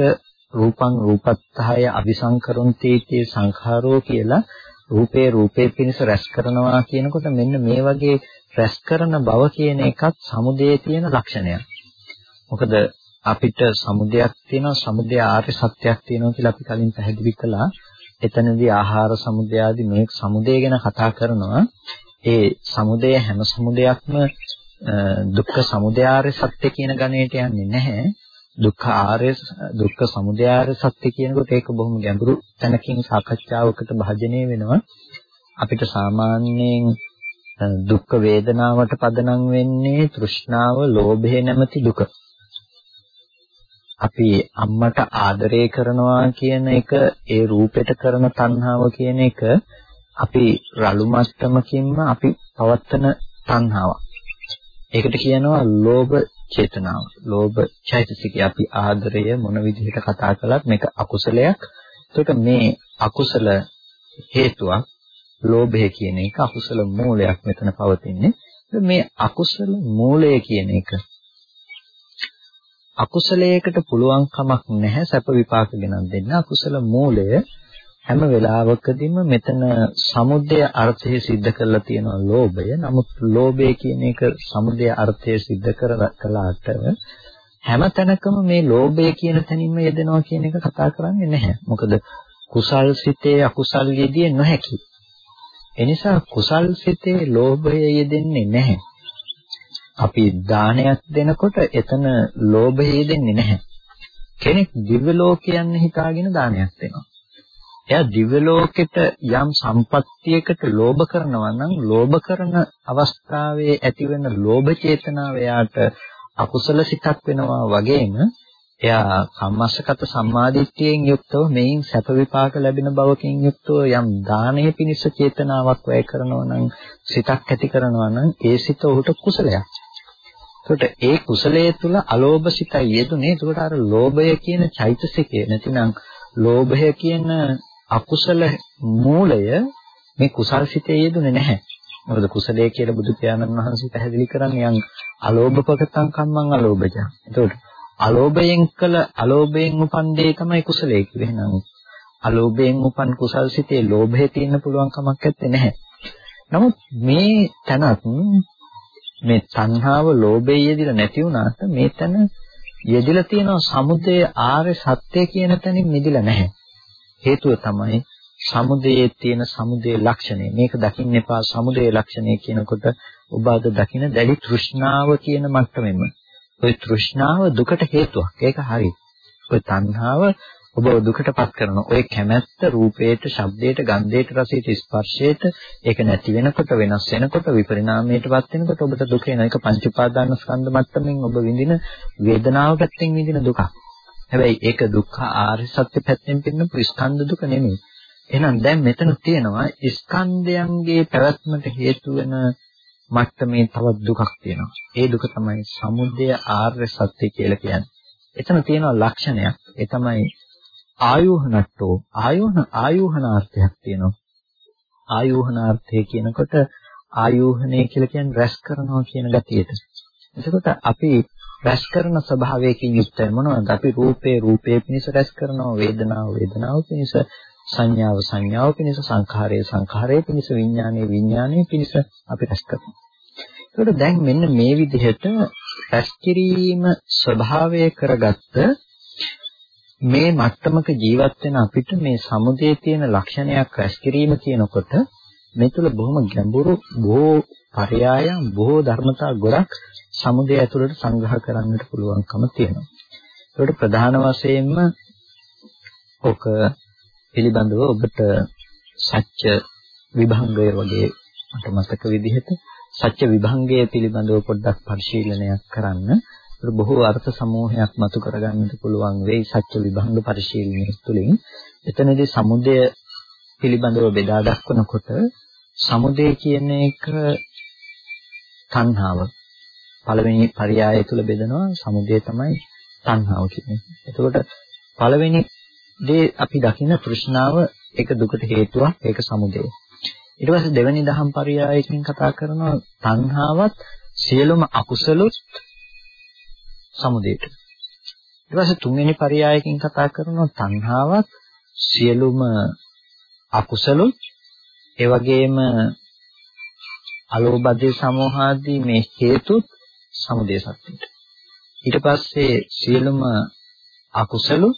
රූපං රූපත්තහය අபிසංකරොන්ති තේ සංඛාරෝ කියලා රූපේ රූපේ පිණිස රැස් කරනවා කියනකොට මෙන්න මේ වගේ රැස් කරන බව කියන එකත් සමුදයේ තියෙන ලක්ෂණයක්. මොකද අපිට සමුදයක් තියෙනවා සමුදය ආර්ය සත්‍යයක් තියෙනවා කියලා අපි කලින් පැහැදිලි කළා. එතනදී ආහාර සමුදය ආදී මේ සමුදය ගැන කතා කරනවා. ඒ සමුදය හැම සමුදයක්ම දුක්ඛ සමුදය ආර්ය සත්‍ය කියන ගණයට යන්නේ නැහැ. දුක්ඛ ආර්ය දුක්ඛ සමුදය ආර්ය සත්‍ය කියනකොට ඒක බොහොම ගැඹුරු තැනකින් සාකච්ඡාවකට භාජනය වෙනවා. අපිට සාමාන්‍යයෙන් දුක්ඛ වේදනාවට පදනම් වෙන්නේ තෘෂ්ණාව, ලෝභය නැමැති දුක. අපි අම්මට ආදරය කරනවා කියන එක ඒ රූපෙට කරන තණ්හාව කියන එක අපි රළු මස්තමකින්ම අපි පවත්තන තණ්හාවක්. ඒකට කියනවා ලෝභ චේතනාව. ලෝභ චෛතසිකය අපි ආදරය මොන විදිහට කතා කළත් මේක අකුසලයක්. ඒකට මේ අකුසල හේතුවක් ලෝභය කියන එක අකුසල මූලයක් මෙතන පවතින්නේ. මේ අකුසල මූලය කියන එක අකුසලයකට පුළුවන් කමක් නැහැ සැප විපාක ගෙනත් දෙන්න. අකුසල මූලය හැම වෙලාවකදීම මෙතන සමුදය අර්ථය सिद्ध කරලා තියෙනවා ලෝභය. නමුත් ලෝභය කියන එක සමුදය අර්ථය सिद्ध කරලාට හැම තැනකම මේ ලෝභය කියන තැනින්ම යෙදෙනවා කියන එක කතා කරන්නේ නැහැ. මොකද කුසල් සිතේ අකුසල් යෙදිය නොහැකි. එනිසා කුසල් සිතේ ලෝභය යෙදෙන්නේ නැහැ. අපි දානයක් දෙනකොට එතන ලෝභය යෙදෙන්නේ නැහැ. කෙනෙක් දිව්‍ය ලෝකයන් හිතාගෙන දානයක් දෙනවා. එයා දිව්‍ය ලෝකෙට යම් සම්පත්තියකට ලෝභ කරනවා නම් ලෝභ කරන අවස්ථාවේ ඇතිවෙන ලෝභ චේතනාව එයාට අකුසල සිතක් වෙනවා වගේම එයා කම්මස්සගත සම්මාදිට්ඨියෙන් යුක්තව මේන් සැප විපාක ලැබෙන බවකින් යුක්තව යම් දානයේ පිණිස චේතනාවක් වැය කරනවා නම් සිතක් ඇති කරනවා නම් ඒ සිත ඔහුට කුසලයක්. ඒකට ඒ කුසලයේ තුල අලෝභ සිතයි යෙදුනේ. ඒකට අර ලෝභය කියන චෛතසිකය නැතිනම් ලෝභය කියන අකුසල මූලය මේ කුසල් සිතේ යෙදුනේ නැහැ. මොකද කුසලයේ කියලා බුදු පියාණන් වහන්සේ පැහැදිලි කරන්නේ යම් අලෝභපකතං කම්මං අලෝභජ. එතකොට අලෝභයෙන් කළ අලෝභයෙන් උපන් දේ තමයි කුසලයේ කිව්වේ. එහෙනම් අලෝභයෙන් උපන් කුසල් සිතේ ලෝභය තියෙන්න පුළුවන් කමක් නැත්තේ. නමුත් මේ තනත් මේ තණ්හාව ලෝභය යෙදිලා නැති වුණාට මේ තන යෙදිලා තියෙන සමුදය ආර්ය සත්‍ය කියන තැනින් මිදිලා නැහැ. හේතුව තමයි සමුදයේ තියෙන සමුදේ ලක්ෂණය. මේක දකින්න එපා සමුදේ ලක්ෂණය කියනකොට ඔබ අද දකින දැඩි තෘෂ්ණාව කියන මට්ටමෙම. ওই තෘෂ්ණාව දුකට හේතුවක්. ඒක හරි. ওই තණ්හාව ඔබ දුකටපත් කරන ඔය කැමැත්ත රූපේට, ශබ්දයට, ගන්ධයට, රසයට, ස්පර්ශයට ඒක නැති වෙනකොට වෙනස් වෙනකොට විපරිණාමයටපත් වෙනකොට ඔබට දුක එන එක පංච උපාදාන ස්කන්ධ මට්ටමින් ඔබ විඳින වේදනාව පැත්තෙන් විඳින දුකක්. හැබැයි ඒක දුක්ඛ ආර්ය සත්‍ය පැත්තෙන් පින්න ස්කන්ධ දුක නෙමෙයි. එහෙනම් දැන් මෙතන තියෙනවා ස්කන්ධයන්ගේ පැවැත්මට හේතු වෙන මට්ටමේ තවත් දුකක් තියෙනවා. ඒ දුක තමයි සමුදය ආර්ය සත්‍ය කියලා කියන්නේ. එතන තියෙනවා ලක්ෂණයක්. ඒ තමයි ආයෝහනට්ටෝ ආයෝහන ආයෝහනාර්ථයක් තියෙනවා. ආයෝහනාර්ථය කියනකොට ආයෝහණය කියලා කියන්නේ රැස් කරනවා කියන ගතියට. එතකොට අපි රැස් කරන ස්වභාවයකින් යුක්තයි මොනවද? අපි රූපේ රූපේ පිණිස රැස් කරනවා, වේදනාව වේදනාව පිණිස, සංඥාව සංඥාව පිණිස, සංඛාරය සංඛාරය පිණිස, විඥානය විඥානය පිණිස අපි රැස් කරනවා. එතකොට දැන් මෙන්න මේ විදිහට රැස් කිරීම ස්වභාවය කරගත්ත මේ මට්ටමක ජීවත් වෙන අපිට මේ සමුදේ තියෙන ලක්ෂණයක් රැස් කිරීම කියනකොට මේ තුල බොහොම ගැඹුරු බොහෝ පරයයන් බොහෝ ධර්මතා ගොඩක් සමුදේ ඇතුළට සංග්‍රහ කරන්නට පුළුවන්කම තියෙනවා. ඒකට ප්‍රධාන වශයෙන්ම ඔක පිළිබඳව ඔබට සත්‍ය විභංගය වගේ මට මතක විදිහට සත්‍ය විභංගය පිළිබඳව පොඩ්ඩක් පරිශීලනයක් කරන්න. බොහෝ අර්ථ සමූහයක් මතු කරගන්නට පුළුවන් වෙයි සත්‍ය විභංග පරිශීලනය තුළින්. එතනදී සමුදය පිළිබඳව බෙදා දක්වනකොට සමුදය කියන එක තණ්හාව. පළවෙනි පරයය තුල බෙදනවා සමුදය තමයි තණ්හාව කියන්නේ. එතකොට පළවෙනි දේ අපි දකින තෘෂ්ණාව ඒක දුකට හේතුවක් ඒක සමුදය. ඊට පස්සේ දෙවෙනි දහම් පරයයකින් කතා කරනවා තණ්හාවත් සියලුම අකුසලොත් සමුදයට. ඊට පස්සේ තුන්වෙනි පරයයකින් කතා කරනවා තණ්හාවත් සියලුම අකුසලොත් ඒ වගේම අලෝභදී සමෝහාදී මේ හේතුත් සමුදය සත්‍යයට. ඊට පස්සේ සියලුම අකුසලොත්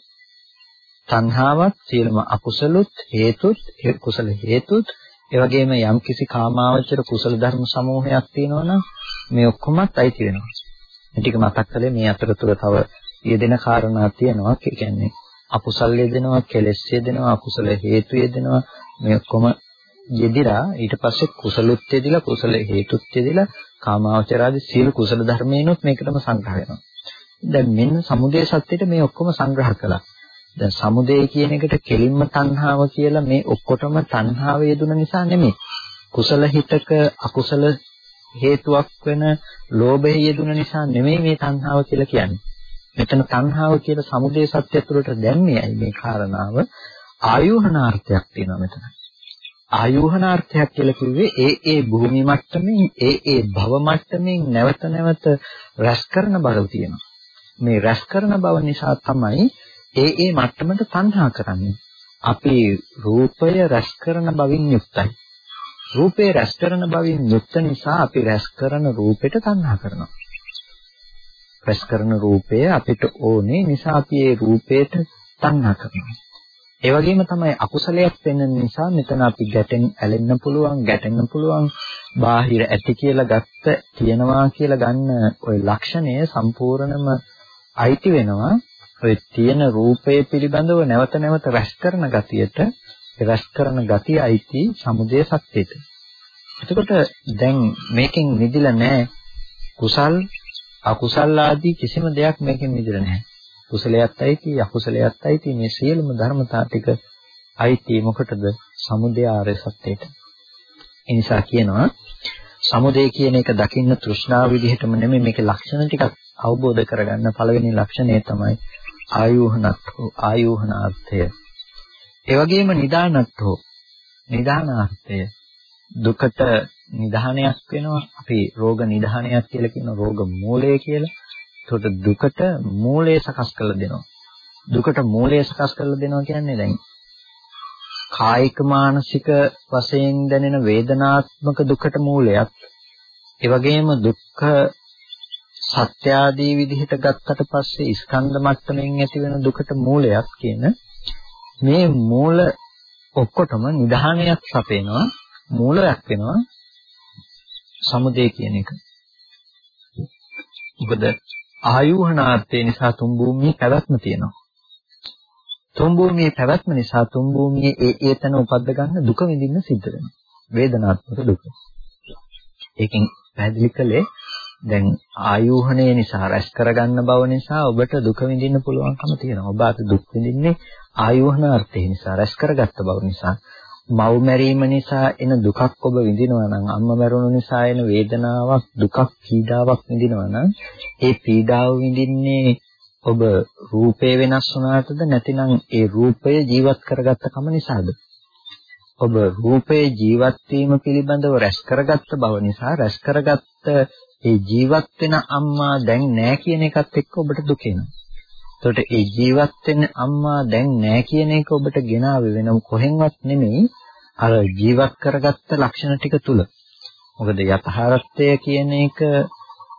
තණ්හාවත් සියලුම අකුසලොත් හේතුත් කුසල හේතුත් ඒ වගේම යම්කිසි කාමාවචර කුසල ධර්ම සමූහයක් තියෙනවා මේ ඔක්කොමත් අයිති වෙනවා. මේ ටික මතක් කළේ මේ අතරතුර තව යෙදෙන කාරණා තියෙනවා. ඒ කියන්නේ අකුසල් යෙදෙනවා, කෙලෙස් යෙදෙනවා, අකුසල හේතු යෙදෙනවා. මේ ඔක්කොම යෙදිලා ඊට පස්සේ කුසලුත් යෙදිලා කුසල හේතුත් යෙදිලා කාමාවචරාදී සීල කුසල ධර්මේනොත් මේකටම සංග්‍රහ වෙනවා. දැන් මෙන්න සමුදය සත්‍යෙට මේ ඔක්කොම සංග්‍රහ කළා. දැන් සමුදය කියන එකට කෙලින්ම තණ්හාව කියලා මේ ඔක්කොටම තණ්හාව යෙදුන නිසා නෙමෙයි. කුසල හිතක අකුසල හේතුවක් වෙන ලෝභය යෙදුන නිසා නෙමෙයි මේ තණ්හාව කියලා කියන්නේ. මෙතන තණ්හාව කියලා සමුදය සත්‍ය තුළට දැම්මේයි මේ කාරණාව ආයෝහනාර්ථයක් තියෙනවා මෙතන. ආයෝහනාර්ථයක් කියලා කිව්වේ ඒ ඒ භූමි මට්ටමින් ඒ ඒ භව මට්ටමින් නැවත නැවත රැස් කරන බව තියෙනවා. මේ රැස් කරන බව නිසා තමයි ඒ ඒ මට්ටමට තණ්හා කරන්නේ. අපි රූපය රැස් කරන බවින් යුක්තයි. රූපේ රැස් කරන බවින් යුක්ත නිසා අපි රැස් කරන රූපෙට තණ්හා කරනවා. රැස් කරන රූපය අපිට ඕනේ නිසා අපි ඒ රූපයට තණ්හා කරනවා. ඒ වගේම තමයි අකුසලයක් වෙන නිසා මෙතන අපි ගැටෙන් ඇලෙන්න පුළුවන් ගැටෙන්න පුළුවන් බාහිර ඇති කියලා ගත්ත තියනවා කියලා ගන්න ওই ලක්ෂණය සම්පූර්ණම අයිති වෙනවා ඔය තියෙන රූපය පිළිබඳව නැවත නැවත රැස් කරන ගතියට රැස් කරන ගතිය අයිති සමුදය සත්‍යයට. එතකොට දැන් මේකෙන් නිදිලා නැහැ කුසල් අකුසල් ආදී කිසිම දෙයක් මේකෙන් නිදිලා නැහැ. කුසලයක් අයිති අකුසලයක් අයිති මේ සියලුම ධර්මතා ටික අයිති මොකටද? සමුදය ආර්ය සත්‍යයට. ඒ නිසා කියනවා සමුදය කියන එක දකින්න තෘෂ්ණාව විදිහටම නෙමෙයි මේකේ ලක්ෂණ ටිකක් අවබෝධ කරගන්න පළවෙනි ලක්ෂණය තමයි ආයෝහනත්ෝ ආයෝහනාර්ථය. ඒ වගේම නිදානත්ෝ නිදානාර්ථය දුකට නිධානයක් වෙනවා අපි රෝග නිධානයක් කියලා කියන රෝග මූලය කියලා. ඒකට දුකට මූලය සකස් කරලා දෙනවා. දුකට මූලය සකස් කරලා දෙනවා කියන්නේ දැන් කායික මානසික වශයෙන් දැනෙන වේදනාත්මක දුකට මූලයක් ඒ වගේම දුක්ඛ සත්‍ය ආදී විදිහට ගත්තට පස්සේ ස්කන්ධ මට්ටමින් ඇති වෙන දුකට මූලයක් කියන මේ මූල ඔක්කොටම නිධානයක් සපේනවා මූලයක් වෙනවා සමුදේ කියන එක. මොකද ආයෝහනාර්ථය නිසා තුන් භූමියේ පැවැත්ම තියෙනවා. තුන් භූමියේ පැවැත්ම නිසා තුන් භූමියේ ඒ ඒ තැන උපද්ද ගන්න දුක විඳින්න සිද්ධ වෙනවා. වේදනාත්මක දුක. ඒකෙන් පැහැදිලි කළේ දැන් ආයෝහණය නිසා රැස් කරගන්න බව නිසා ඔබට දුක විඳින්න පුළුවන්කම තියෙනවා. ඔබ අත දුක් විඳින්නේ ආයෝහනාර්ථය නිසා රැස් කරගත්ත බව නිසා. මව් මැරීම නිසා එන දුකක් ඔබ විඳිනවා නම් අම්මා මැරුණු නිසා එන වේදනාවක් දුකක් පීඩාවක් විඳිනවා නම් ඒ පීඩාව විඳින්නේ ඔබ රූපේ වෙනස් වුණාටද නැතිනම් ඒ රූපය ජීවත් කරගත්ත කම නිසාද ඔබ රූපේ ජීවත් වීම පිළිබඳව රැස් කරගත්ත බව නිසා රැස් කරගත්ත ඒ ජීවත් වෙන අම්මා දැන් නැහැ කියන එකත් එක්ක ඔබට දුක එනවා. එතකොට ඒ ජීවත් වෙන අම්මා දැන් නැහැ කියන එක ඔබට ගෙනාවේ වෙන කොහෙන්වත් නෙමෙයි අර ජීවත් කරගත්ත ලක්ෂණ ටික තුල. මොකද යථාර්ථය කියන එක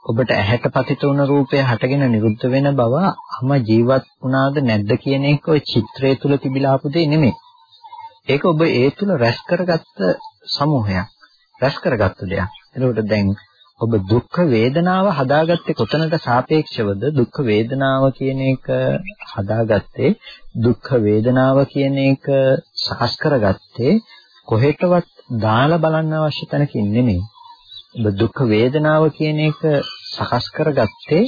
ඔබට ඇහැට පතිත වුණ රූපය හටගෙන නිරුද්ධ වෙන බව අම ජීවත් වුණාද නැද්ද කියන එක ওই චිත්‍රය තුල තිබිලා ආපු දෙයක් නෙමෙයි. ඒක ඔබ ඒ තුල රැස් කරගත්ත සමූහයක්. රැස් කරගත්ත දෙයක්. එතකොට දැන් ඔබ දුක් වේදනාව හදාගත්තේ කොතනට සාපේක්ෂවද දුක් වේදනාව කියන එක හදාගත්තේ දුක් වේදනාව කියන එක සකස් කරගත්තේ කොහෙටවත් දාලා බලන්න අවශ්‍ය තැනකින් නෙමෙයි. ඔබ දුක් වේදනාව කියන එක සකස් කරගත්තේ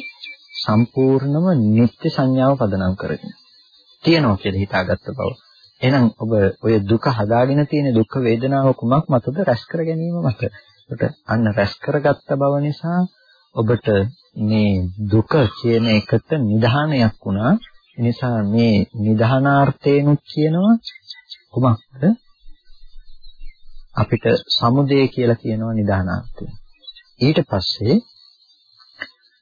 සම්පූර්ණම නිත්‍ය සංඥාව පදනම් කරගෙන. තියනවා කියලා හිතාගත්ත බව. එහෙනම් ඔබ ඔය දුක හදාගෙන තියෙන දුක් වේදනාව කුමක් මතද රැස් කර ගැනීම මත. ඒකට අන්න රැස් කරගත්ත බව නිසා ඔබට මේ දුක කියන එකට නිධානයක් වුණා. ඒ නිසා මේ නිධානාර්ථේනුත් කියනවා කුමක්ද? අපිට සමුදය කියලා කියනවා නිදානාර්ථය. ඊට පස්සේ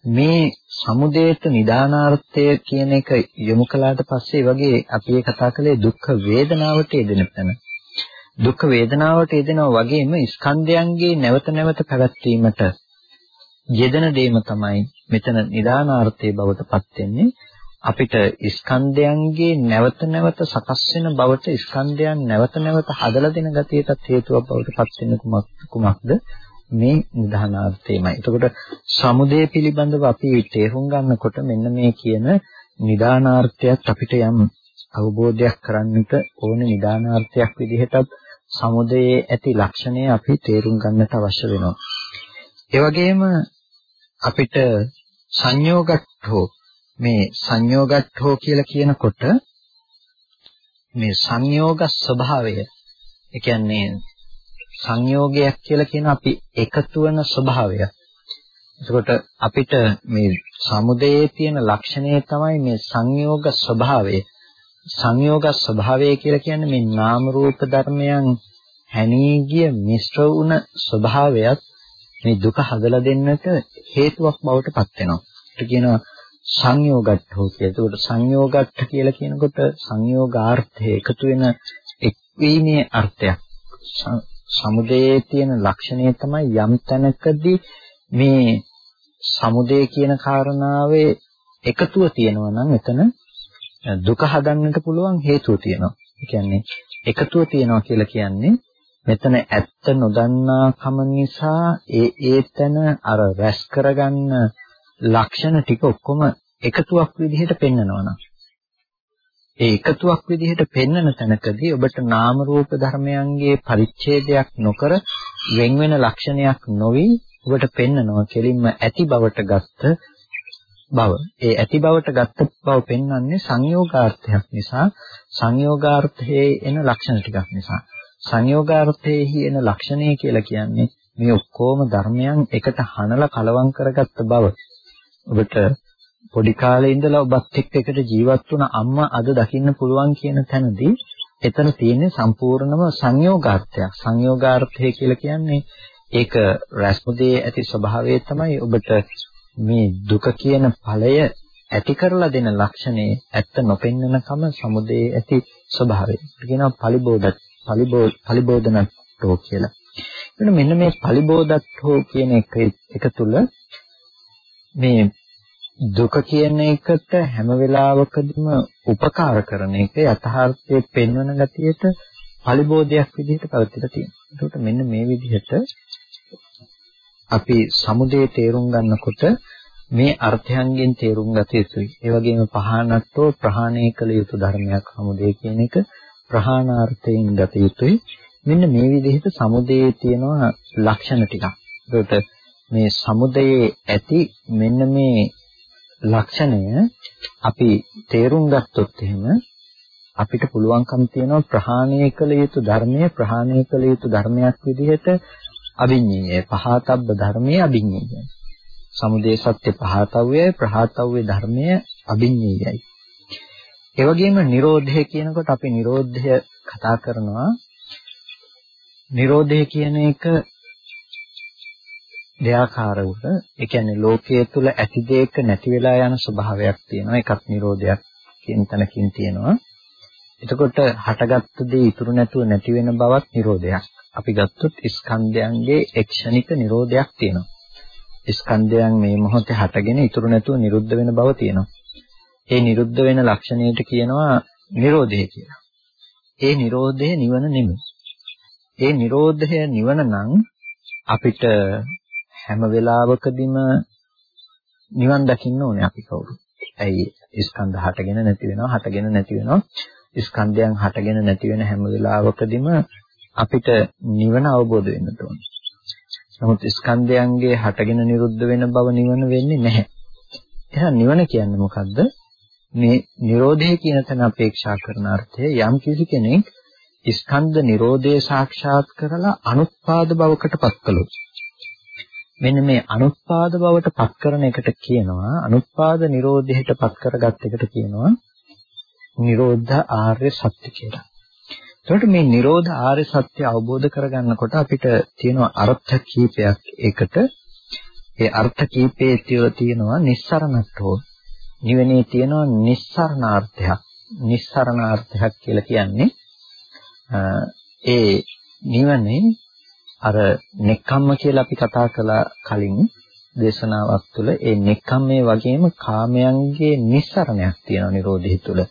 මේ සමුදේට නිදානාර්ථය කියන එක යොමු කළාට පස්සේ වගේ අපි ඒ කතා කළේ දුක් වේදනාවට යෙදෙන තැන. දුක් වේදනාවට යෙදෙනා වගේම ස්කන්ධයන්ගේ නැවත නැවත පැවැත්වීමට යෙදෙන දෙයම තමයි මෙතන නිදානාර්ථයේ බවට පත් වෙන්නේ. අපිට ස්කන්ධයන්ගේ නැවත නැවත සකස් වෙන බවට ස්කන්ධයන් නැවත නැවත හදලා දෙන ගතියටත් හේතුවක් බවට පත් වෙන කුමක්ද මේ නිධානාර්ථයමයි. එතකොට සමුදය පිළිබඳව අපි තේරුම් ගන්නකොට මෙන්න මේ කියන නිධානාර්ථයත් අපිට යම් අවබෝධයක් කරන්නට ඕන නිධානාර්ථයක් විදිහටත් සමුදයේ ඇති ලක්ෂණය අපි තේරුම් ගන්නට අවශ්‍ය වෙනවා. ඒ වගේම අපිට සංයෝගට්ඨෝ මේ සංයෝගට්ඨෝ කියලා කියනකොට මේ සංයෝග ස්වභාවය ඒ කියන්නේ සංයෝගයක් කියලා කියන අපි එකතු වෙන ස්වභාවය. එතකොට අපිට මේ සමුදයේ තියෙන ලක්ෂණය තමයි මේ සංයෝග ස්වභාවය. සංයෝග ස්වභාවය කියලා කියන්නේ මේ නාම රූප ධර්මයන් හැනී ගිය මිශ්‍ර වුණ ස්වභාවයත් මේ දුක හදලා දෙන්නට හේතුවක් බවට පත් වෙනවා. ඒකට කියනවා සංයෝගට්ඨෝ කියලා. ඒකට සංයෝගට්ඨ කියලා කියනකොට සංයෝගාර්ථය එකතු වෙන එක්වීමේ අර්ථයක්. සමුදයේ තියෙන ලක්ෂණය තමයි යම් තැනකදී මේ සමුදය කියන කාරණාවේ එකතුව තියෙනවා නම් එතන දුක හදන්නට පුළුවන් හේතුව තියෙනවා. ඒ කියන්නේ එකතුව තියෙනවා කියලා කියන්නේ මෙතන ඇත්ත නොදන්නා කම නිසා ඒ ඒතන අර රැස් කරගන්න ලක්ෂණ ටික ඔක්කොම එකතුවක් විදිහට පෙන්නනවා නම් ඒ එකතුවක් විදිහට පෙන්වන තැනකදී ඔබට නාම රූප ධර්මයන්ගේ පරිච්ඡේදයක් නොකර වෙන වෙන ලක්ෂණයක් නොවි ඔබට පෙන්නනවා කෙලින්ම ඇති බවට ගත්ත බව. ඒ ඇති බවට ගත්ත බව පෙන්වන්නේ සංයෝගාර්ථයක් නිසා සංයෝගාර්ථයේ එන ලක්ෂණ ටිකක් නිසා. සංයෝගාර්ථයේහි එන ලක්ෂණය කියලා කියන්නේ මේ ඔක්කොම ධර්මයන් එකට හනලා කලවම් කරගත්ත බව. ඔබට පොඩි කාලේ ඉඳලා ඔබත් එක්ක එකට ජීවත් වුණ අම්මා අද දකින්න පුළුවන් කියන තැනදී එතන තියෙන්නේ සම්පූර්ණම සංයෝගාර්ථයක්. සංයෝගාර්ථය කියලා කියන්නේ ඒක රැස්මුදේ ඇති ස්වභාවය තමයි ඔබට මේ දුක කියන ඵලය ඇති කරලා දෙන ලක්ෂණේ ඇත්ත නොපෙන්නනකම සමුදේ ඇති ස්වභාවය. කියනවා පලිබෝධ පලිබෝධනට්ඨෝ කියලා. එතන මෙන්න මේ පලිබෝධට්ඨෝ කියන එක එක තුල මේ දුක කියන එකට හැම වෙලාවකදීම උපකාර කරන එක යථාර්ථයේ පෙන්වන ගතියට පරිබෝධයක් විදිහට පැවතිලා තියෙනවා. ඒකට මෙන්න මේ විදිහට අපි සමුදේ තේරුම් ගන්නකොට මේ අර්ථයන්ගෙන් තේරුම් ගත යුතුයි. ඒ වගේම පහනත්ව ප්‍රහාණය කළ යුතු ධර්මයක් සමුදේ කියන එක ප්‍රහාණාර්ථයෙන් ගත යුතුයි. මෙන්න මේ විදිහට සමුදේ තියෙනවා ලක්ෂණ ටිකක්. ඒකට මේ සමුදයේ ඇති මෙන්න මේ ලක්ෂණය අපි තේරුම් ගත්තොත් එහෙම අපිට පුළුවන්කම තියෙනවා ප්‍රහාණය කළ යුතු ධර්මයේ ප්‍රහාණය කළ යුතු ධර්මයක් විදිහට අභිඤ්ඤය පහතබ්බ ධර්මයේ අභිඤ්ඤය. සමුදය සත්‍ය පහතව්‍යයි ප්‍රහතව්‍ය ධර්මයේ අභිඤ්ඤයයි. ඒ වගේම Nirodha කියනකොට අපි Nirodha කතා කරනවා. Nirodha කියන එක දෙයාකාර වූ ඒ කියන්නේ ලෝකයේ තුල ඇති දෙයක නැති වෙලා යන ස්වභාවයක් තියෙනවා. එකක් නිරෝධයක් කියන තැනකින් තියෙනවා. එතකොට හටගත්තු දේ ඉතුරු නැතුව නැති වෙන බවත් නිරෝධයක්. අපි ගත්තොත් ස්කන්ධයන්ගේ එක්ෂණික නිරෝධයක් තියෙනවා ස්කන්ධයන් මේ මොහොතේ හටගෙන ඉතුරු නැතුව නිරුද්ධ වෙන බව තියෙනවා ඒ නිරුද්ධ වෙන ලක්ෂණයට කියනවා නිරෝධය කියලා ඒ නිරෝධය නිවන නෙමෙයි ඒ නිරෝධය නිවන නම් අපිට හැම වෙලාවකදීම නිවන් දකින්න ඕනේ අපි කවුරු. ඇයි ස්කන්ධ හටගෙන නැති වෙනවා, හටගෙන නැති වෙනවා. ස්කන්ධයන් හටගෙන නැති වෙන හැම වෙලාවකදීම අපිට නිවන අවබෝධ වෙන්න ඕනේ. නමුත් ස්කන්ධයන්ගේ හටගෙන නිරුද්ධ වෙන බව නිවන වෙන්නේ නැහැ. එහෙනම් නිවන කියන්නේ මොකද්ද? මේ Nirodhe කියන තැන අපේක්ෂා කරන අර්ථය යම් කිසි කෙනෙක් ස්කන්ධ Nirodhe සාක්ෂාත් කරලා අනුත්පාද භවකට පත් කළොත් මෙන්න මේ අනුත්පාද බවට පත් කරන එකට කියනවා අනුත්පාද නිරෝධයට පත් කරගත් එකට කියනවා නිරෝධ ආර්ය සත්‍ය කියලා. එතකොට මේ නිරෝධ ආර්ය සත්‍ය අවබෝධ කරගන්නකොට අපිට තියෙන අර්ථ කීපයක් ඒකට ඒ අර්ථ කීපයේ තියලා තියෙනවා නිස්සරණත්වෝ නිවනේ තියෙනවා නිස්සරණාර්ථයක් නිස්සරණාර්ථයක් කියලා කියන්නේ ඒ නිවනේ අර නෙක්ඛම්ම කියලා අපි කතා කළා කලින් දේශනාවක් තුළ ඒ නෙක්ඛම්මේ වගේම කාමයන්ගේ නිස්සරණයක් තියෙනවා Nirodhi තුළ.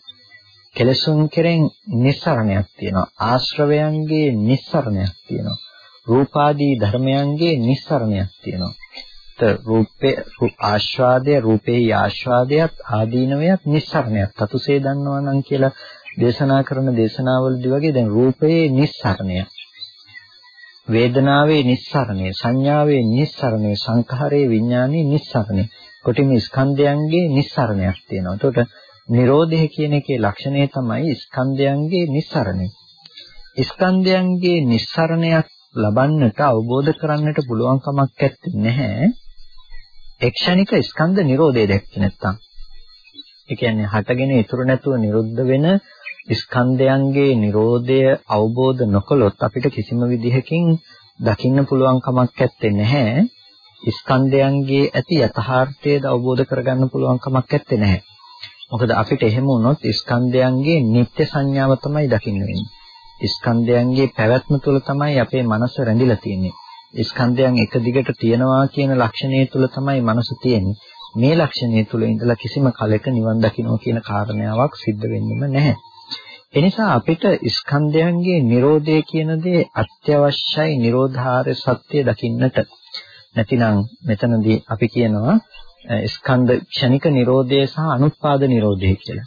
කෙලසුන් කෙරෙන් නිස්සරණයක් තියෙනවා. ආශ්‍රවයන්ගේ නිස්සරණයක් තියෙනවා. රූපාදී ධර්මයන්ගේ නිස්සරණයක් තියෙනවා. රූපේ ආස්වාදය රූපේ ආස්වාදයක් ආදීනවයක් නිස්සරණයක්. තතුසේ දන්නවා නම් කියලා දේශනා කරන දේශනාවලදී වගේ දැන් රූපයේ නිස්සරණය වේදනාවේ නිස්සරණය සංඥාවේ නිස්සරණය සංඛාරයේ විඥානයේ නිස්සරණය කොටිම ස්කන්ධයන්ගේ නිස්සරණයක් තියෙනවා. එතකොට Nirodhe කියන එකේ ලක්ෂණය තමයි ස්කන්ධයන්ගේ නිස්සරණය. ස්කන්ධයන්ගේ නිස්සරණයක් ලබන්නට අවබෝධ කරන්නට පුළුවන් කමක් නැහැ. එක්ෂණික ස්කන්ධ Nirodhe දැක්කේ නැත්තම්. ඒ කියන්නේ හටගෙන ඉතුරු නැතුව නිරුද්ධ වෙන ස්කන්ධයන්ගේ Nirodhaය අවබෝධ නොකළොත් අපිට කිසිම විදිහකින් දකින්න පුළුවන් කමක් නැහැ. ස්කන්ධයන්ගේ ඇති යථාර්ථය අවබෝධ කරගන්න පුළුවන් කමක් නැහැ. මොකද අපිට එහෙම වුණොත් ස්කන්ධයන්ගේ නිත්‍ය සංඥාව තමයි දකින්න වෙන්නේ. ස්කන්ධයන්ගේ පැවැත්ම තුළ තමයි අපේ මනස රැඳිලා තියෙන්නේ. ස්කන්ධයන් එක දිගට තියනවා කියන ලක්ෂණය තුළ තමයි මනස තියෙන්නේ. මේ ලක්ෂණය තුළ ඉඳලා කිසිම කලෙක නිවන් දකින්න කියන කාරණාවක් සිද්ධ වෙන්නෙම නැහැ. එනිසා අපිට ස්කන්ධයන්ගේ Nirodhe කියන දේ අත්‍යවශ්‍යයි Nirodhara සත්‍ය දකින්නට. නැතිනම් මෙතනදී අපි කියනවා ස්කන්ධ ක්ෂණික Nirodhe සහ අනුත්පාද Nirodhe කියලා.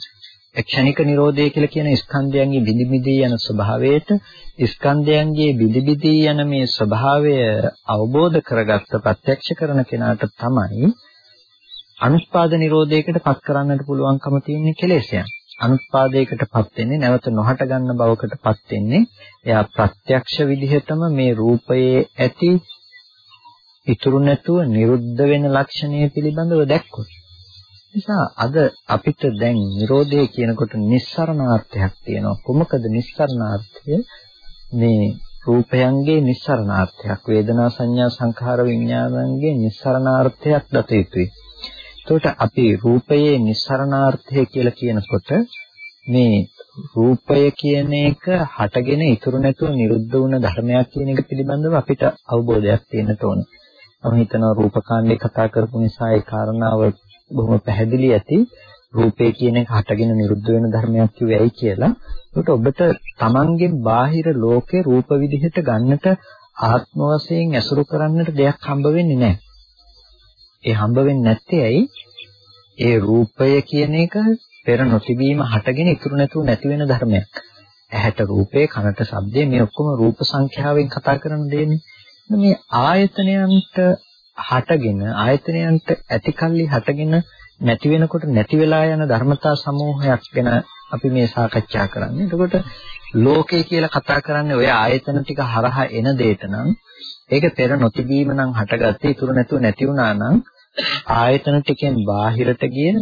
ක්ෂණික Nirodhe කියලා කියන ස්කන්ධයන්ගේ බිඳිබිදී යන ස්වභාවයට ස්කන්ධයන්ගේ බිඳිබිදී යන මේ ස්වභාවය අවබෝධ කරගත්ත ප්‍රත්‍යක්ෂ කරන කෙනාට තමයි අනුත්පාද Nirodheකට පත් කරන්නට පුළුවන්කම තියෙන කෙලෙසයන්. අනුත්පාදයකටපත් වෙන්නේ නැවත නොහට ගන්න බවකටපත් වෙන්නේ එයා ප්‍රත්‍යක්ෂ විදිහටම මේ රූපයේ ඇති ඉතුරු නැතුව නිරුද්ධ වෙන ලක්ෂණය පිළිබඳව දැක්කොත්. නිසා අද අපිට දැන් Nirodhe කියනකොට නිස්සරණාර්ථයක් තියෙනවා. කොමකද නිස්සරණාර්ථය? මේ රූපයන්ගේ නිස්සරණාර්ථයක් වේදනා සංඥා සංඛාර විඥානන්ගේ නිස්සරණාර්ථයක් දත යුතුයි. එතකොට අපි රූපයේ නිස්සරණාර්ථය කියලා කියනකොට මේ රූපය කියන එක හටගෙන ඉතුරු නැතුව නිරුද්ධ වුණ ධර්මයක් කියන එක පිළිබඳව අපිට අවබෝධයක් තියෙන්න ඕන. මම හිතනවා රූපකාණ්ඩේ කතා කරපු නිසා ඒ කාරණාව බොහොම පැහැදිලි ඇති. රූපය කියන එක හටගෙන නිරුද්ධ වෙන ධර්මයක් කිව්වයි කියලා. ඒකට ඔබට තමන්ගේ බාහිර ලෝකේ රූප විදිහට ගන්නට ආත්ම වශයෙන් ඇසුරු කරන්නට දෙයක් හම්බ වෙන්නේ නැහැ. ඒ හම්බ වෙන්නේ නැත්තේ ඇයි? ඒ රූපය කියන එක පෙර නොතිබීම හටගෙන ඉතුරු නැතුව නැති වෙන ධර්මයක්. ඇහැට රූපේ, කනට ශබ්දේ මේ ඔක්කොම රූප සංඛ්‍යාවෙන් කතා කරන දෙන්නේ. මේ ආයතනයන්ට හටගෙන ආයතනයන්ට ඇතිකල්ලි හටගෙන නැති වෙනකොට නැති වෙලා යන ධර්මතා සමූහයක් ගැන අපි මේ සාකච්ඡා කරන්නේ. එතකොට ලෝකය කියලා කතා කරන්නේ ඔය ආයතන ටික හරහා එන දෙයට නම් ඒක පෙර නොතිබීම නම් හටගත්තේ ඉතුරු නැතුව නැති වුණා නම් ආයතන ටිකෙන් බාහිරට ගිය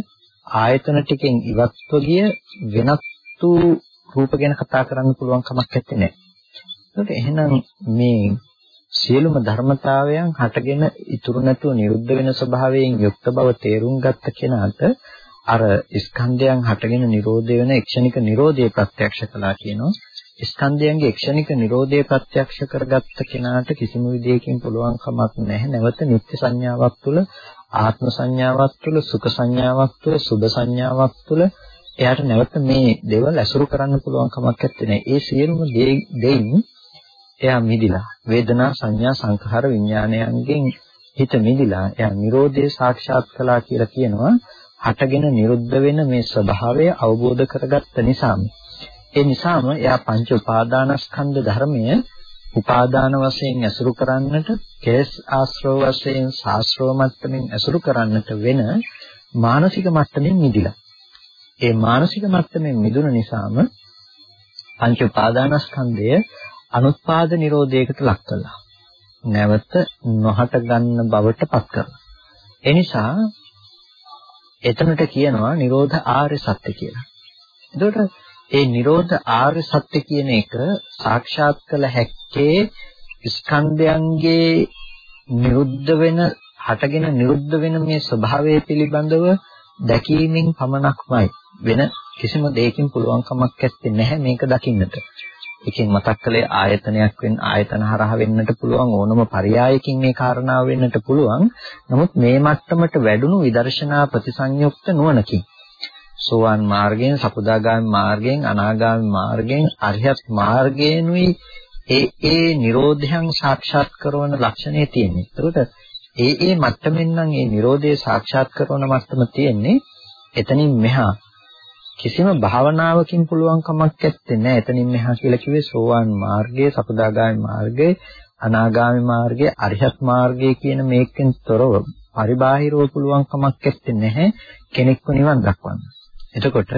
ආයතන ටිකෙන් ඉවත්ව ගිය වෙනත් වූ රූප ගැන කතා කරන්න පුළුවන් කමක් නැත්තේ නෑ. ඒකට එහෙනම් මේ සියලුම ධර්මතාවයන් හටගෙන ඉතුරු නැතුව නිරුද්ධ වෙන ස්වභාවයෙන් යුක්ත බව තේරුම් ගත්ත කෙනාට අර ස්කන්ධයන් හටගෙන නිරෝධ වෙන ක්ෂණික නිරෝධය ප්‍රත්‍යක්ෂ කළා කියනවා. ස්කන්ධයන්ගේ ක්ෂණික නිරෝධය ප්‍රත්‍යක්ෂ කරගත්ත කෙනාට කිසිම විදියකින් පුළුවන් කමක් නැහැ. නැවත නිත්‍ය සංඥාවක් තුළ ආත්ම සංඥාවක් තුළ සුඛ සංඥාවක් තුළ සුභ සංඥාවක් තුළ එයාට නැවත මේ දේවල් ඇසුරු කරන්න පුළුවන් කමක් නැත්තේ. ඒ සියලුම දෙයින් එයා මිදිලා වේදනා සංඥා සංඛාර විඥානයන්ගෙන් හිත මිදිලා එයා Nirodhe සාක්ෂාත් කළා කියලා කියනවා. හටගෙන නිරුද්ධ වෙන මේ ස්වභාවය අවබෝධ කරගත්ත නිසාම. ඒ නිසාම එයා පංච උපාදානස්කන්ධ ධර්මය උපාදාන වශයෙන් ඇසුරු කරන්නට කෙලස් ආශ්‍රව වශයෙන් සාශ්‍රව මට්ටමින් ඇසුරු කරන්නට වෙන මානසික මට්ටමින් මිදිලා. ඒ මානසික මට්ටමින් මිදුන නිසාම පංච උපාදානස්කන්ධය අනුත්පාද නිරෝධයකට ලක් කළා. නැවත නොහට ගන්න බවට පත් කරනවා. ඒ නිසා එතනට කියනවා නිරෝධ ආර්ය සත්‍ය කියලා. එතකොට ඒ නිරෝධ ආර්ය සත්‍ය කියන එක සාක්ෂාත් කළ හැක්කේ ස්කන්ධයන්ගේ නිරුද්ධ වෙන හටගෙන නිරුද්ධ වෙන මේ ස්වභාවය පිළිබඳව දැකීමෙන් පමණක්මයි වෙන කිසිම දෙයකින් පුළුවන් කමක් නැත්තේ මේක දකින්නට. එකෙන් මතක් කළේ ආයතනයක් වෙන්න ආයතන හරහා වෙන්නට පුළුවන් ඕනම පරයයකින් මේ කාරණාව වෙන්නට පුළුවන්. නමුත් මේ මට්ටමට වැඩුණු විදර්ශනා ප්‍රතිසංයුක්ත නුවණකින් සෝවාන් මාර්ගයෙන් සකුදාගාමි මාර්ගයෙන් අනාගාමි මාර්ගයෙන් අරිහත් මාර්ගයෙන්ුයි ඒ ඒ Nirodhayan සාක්ෂාත් කරන ලක්ෂණය තියෙන්නේ. ඒකට ඒ ඒ මට්ටමින් නම් ඒ Nirodhe සාක්ෂාත් කරන මට්ටම තියෙන්නේ එතනින් මෙහා කිසිම භාවනාවකින් පුළුවන් කමක් නැත්තේ නෑ. එතනින් මෙහා කියලා කිව්වේ සෝවාන් මාර්ගයේ, සකදාගාමි මාර්ගයේ, අනාගාමි මාර්ගයේ, අරිහත් මාර්ගයේ කියන මේකෙන් තොරව පරිබාහිරව පුළුවන් කමක් නැත්තේ නැහැ කෙනෙක්ව නිවන් දක්වන්න. එතකොට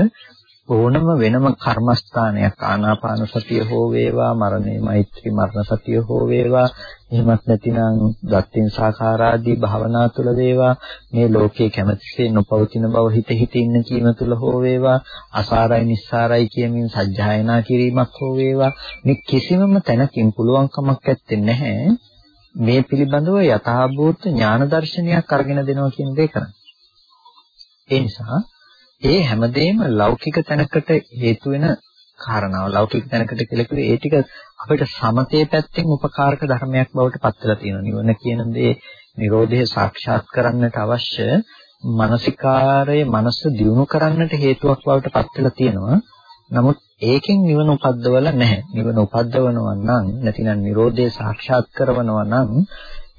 ඕනම වෙනම කර්මස්ථානයක් ආනාපාන සතිය හෝ වේවා මරණේ මෛත්‍රී මරණ සතිය හෝ වේවා එහෙමත් නැතිනම් දත්තින් සාකාරාදී භාවනා තුළ වේවා මේ ලෝකේ කැමැතිසේ නොපවතින බව හිත හිත ඉන්න කීම තුළ හෝ වේවා අසාරයි නිස්සාරයි කියමින් සජ්ජායනා කිරීමක් හෝ වේවා මේ කිසිමම තැනකින් පුළුවන්කමක් නැත්තේ නැහැ. මේ පිළිබඳව යථාභූත ඥාන දර්ශනයක් අරගෙන දෙනවා කියන දේ කරන්නේ. ඒ නිසා ඒ හැමදේම ලෞකික තැනකට හේතු වෙන කාරණාව. ලෞකික තැනකට කියලා කිව්වේ ඒ ටික අපිට සමතේ පැත්තෙන් උපකාරක ධර්මයක් බවට පත් වෙලා තියෙනවා. නිවන කියන දේ Nirodhe සාක්ෂාත් කරන්නට අවශ්‍ය මානසිකාරයේ මනස දියුණු කරන්නට හේතුවක් බවට පත් වෙලා තියෙනවා. නමුත් ඒකෙන් නිවන උපද්දවල නැහැ. නිවන උපද්දවනවා නම් නැතිනම් Nirodhe සාක්ෂාත් කරනවා නම්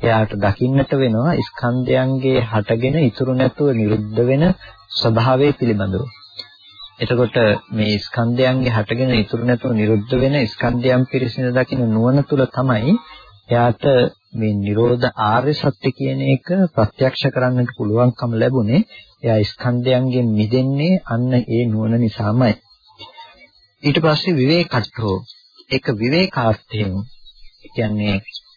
එයාට දකින්නට වෙනවා ස්කන්ධයන්ගේ හටගෙන ඉතුරු නැතුව නිරුද්ධ වෙන ස්වභාවය පිළිබඳව. එතකොට මේ ස්කන්ධයන්ගේ හටගෙන ඉතුරු නැතුව නිරුද්ධ වෙන ස්කන්ධයන් පිරිසිඳ දකින්න නුවණ තුල තමයි එයාට මේ Nirodha ආර්ය සත්‍ය කියන එක ප්‍රත්‍යක්ෂ කරන්නට පුළුවන්කම ලැබුණේ. එයා ස්කන්ධයන්ගෙන් මිදෙන්නේ අන්න ඒ නුවණ නිසාමයි. ඊට පස්සේ විවේකට්ඨෝ ඒක විවේකාර්ථයෙන් කියන්නේ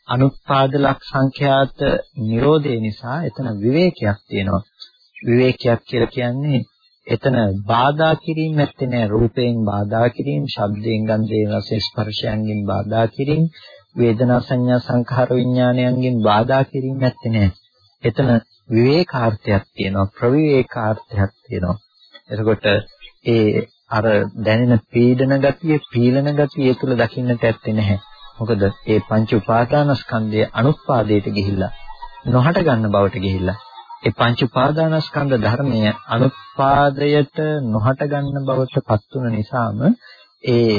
අනුත්පාද ලක් සංඛ්‍යාත Nirodhe නිසා එතන විවේකයක් තියෙනවා. විවේකයක් කියලා කියන්නේ එතන බාධා කිරීම නැත්තේ නෑ රූපයෙන් බාධා කිරීම, ශබ්දයෙන් ගන්ධයෙන් රසයෙන් ස්පර්ශයෙන් බාධා කිරීම, වේදනා සංඥා සංඛාර විඥානයන්ගෙන් බාධා කිරීම නැත්තේ නෑ. එතන විවේකාර්ථයක් තියෙනවා, ප්‍රවිවේකාර්ථයක් තියෙනවා. එතකොට ඒ අර දැනෙන පීඩන ගතිය, පීලන ගතිය ඒ තුල දකින්නට ඇත්තේ නැහැ. මොකද ඒ පංච උපාදානස්කන්ධය අනුත්පාදයට ගිහිල්ලා නොහට ගන්න බවට ගිහිල්ලා ඒ පංච උපාදානස්කන්ධ ධර්මය අනුත්පාදයට නොහට ගන්න බවට පත් වුන නිසාම ඒ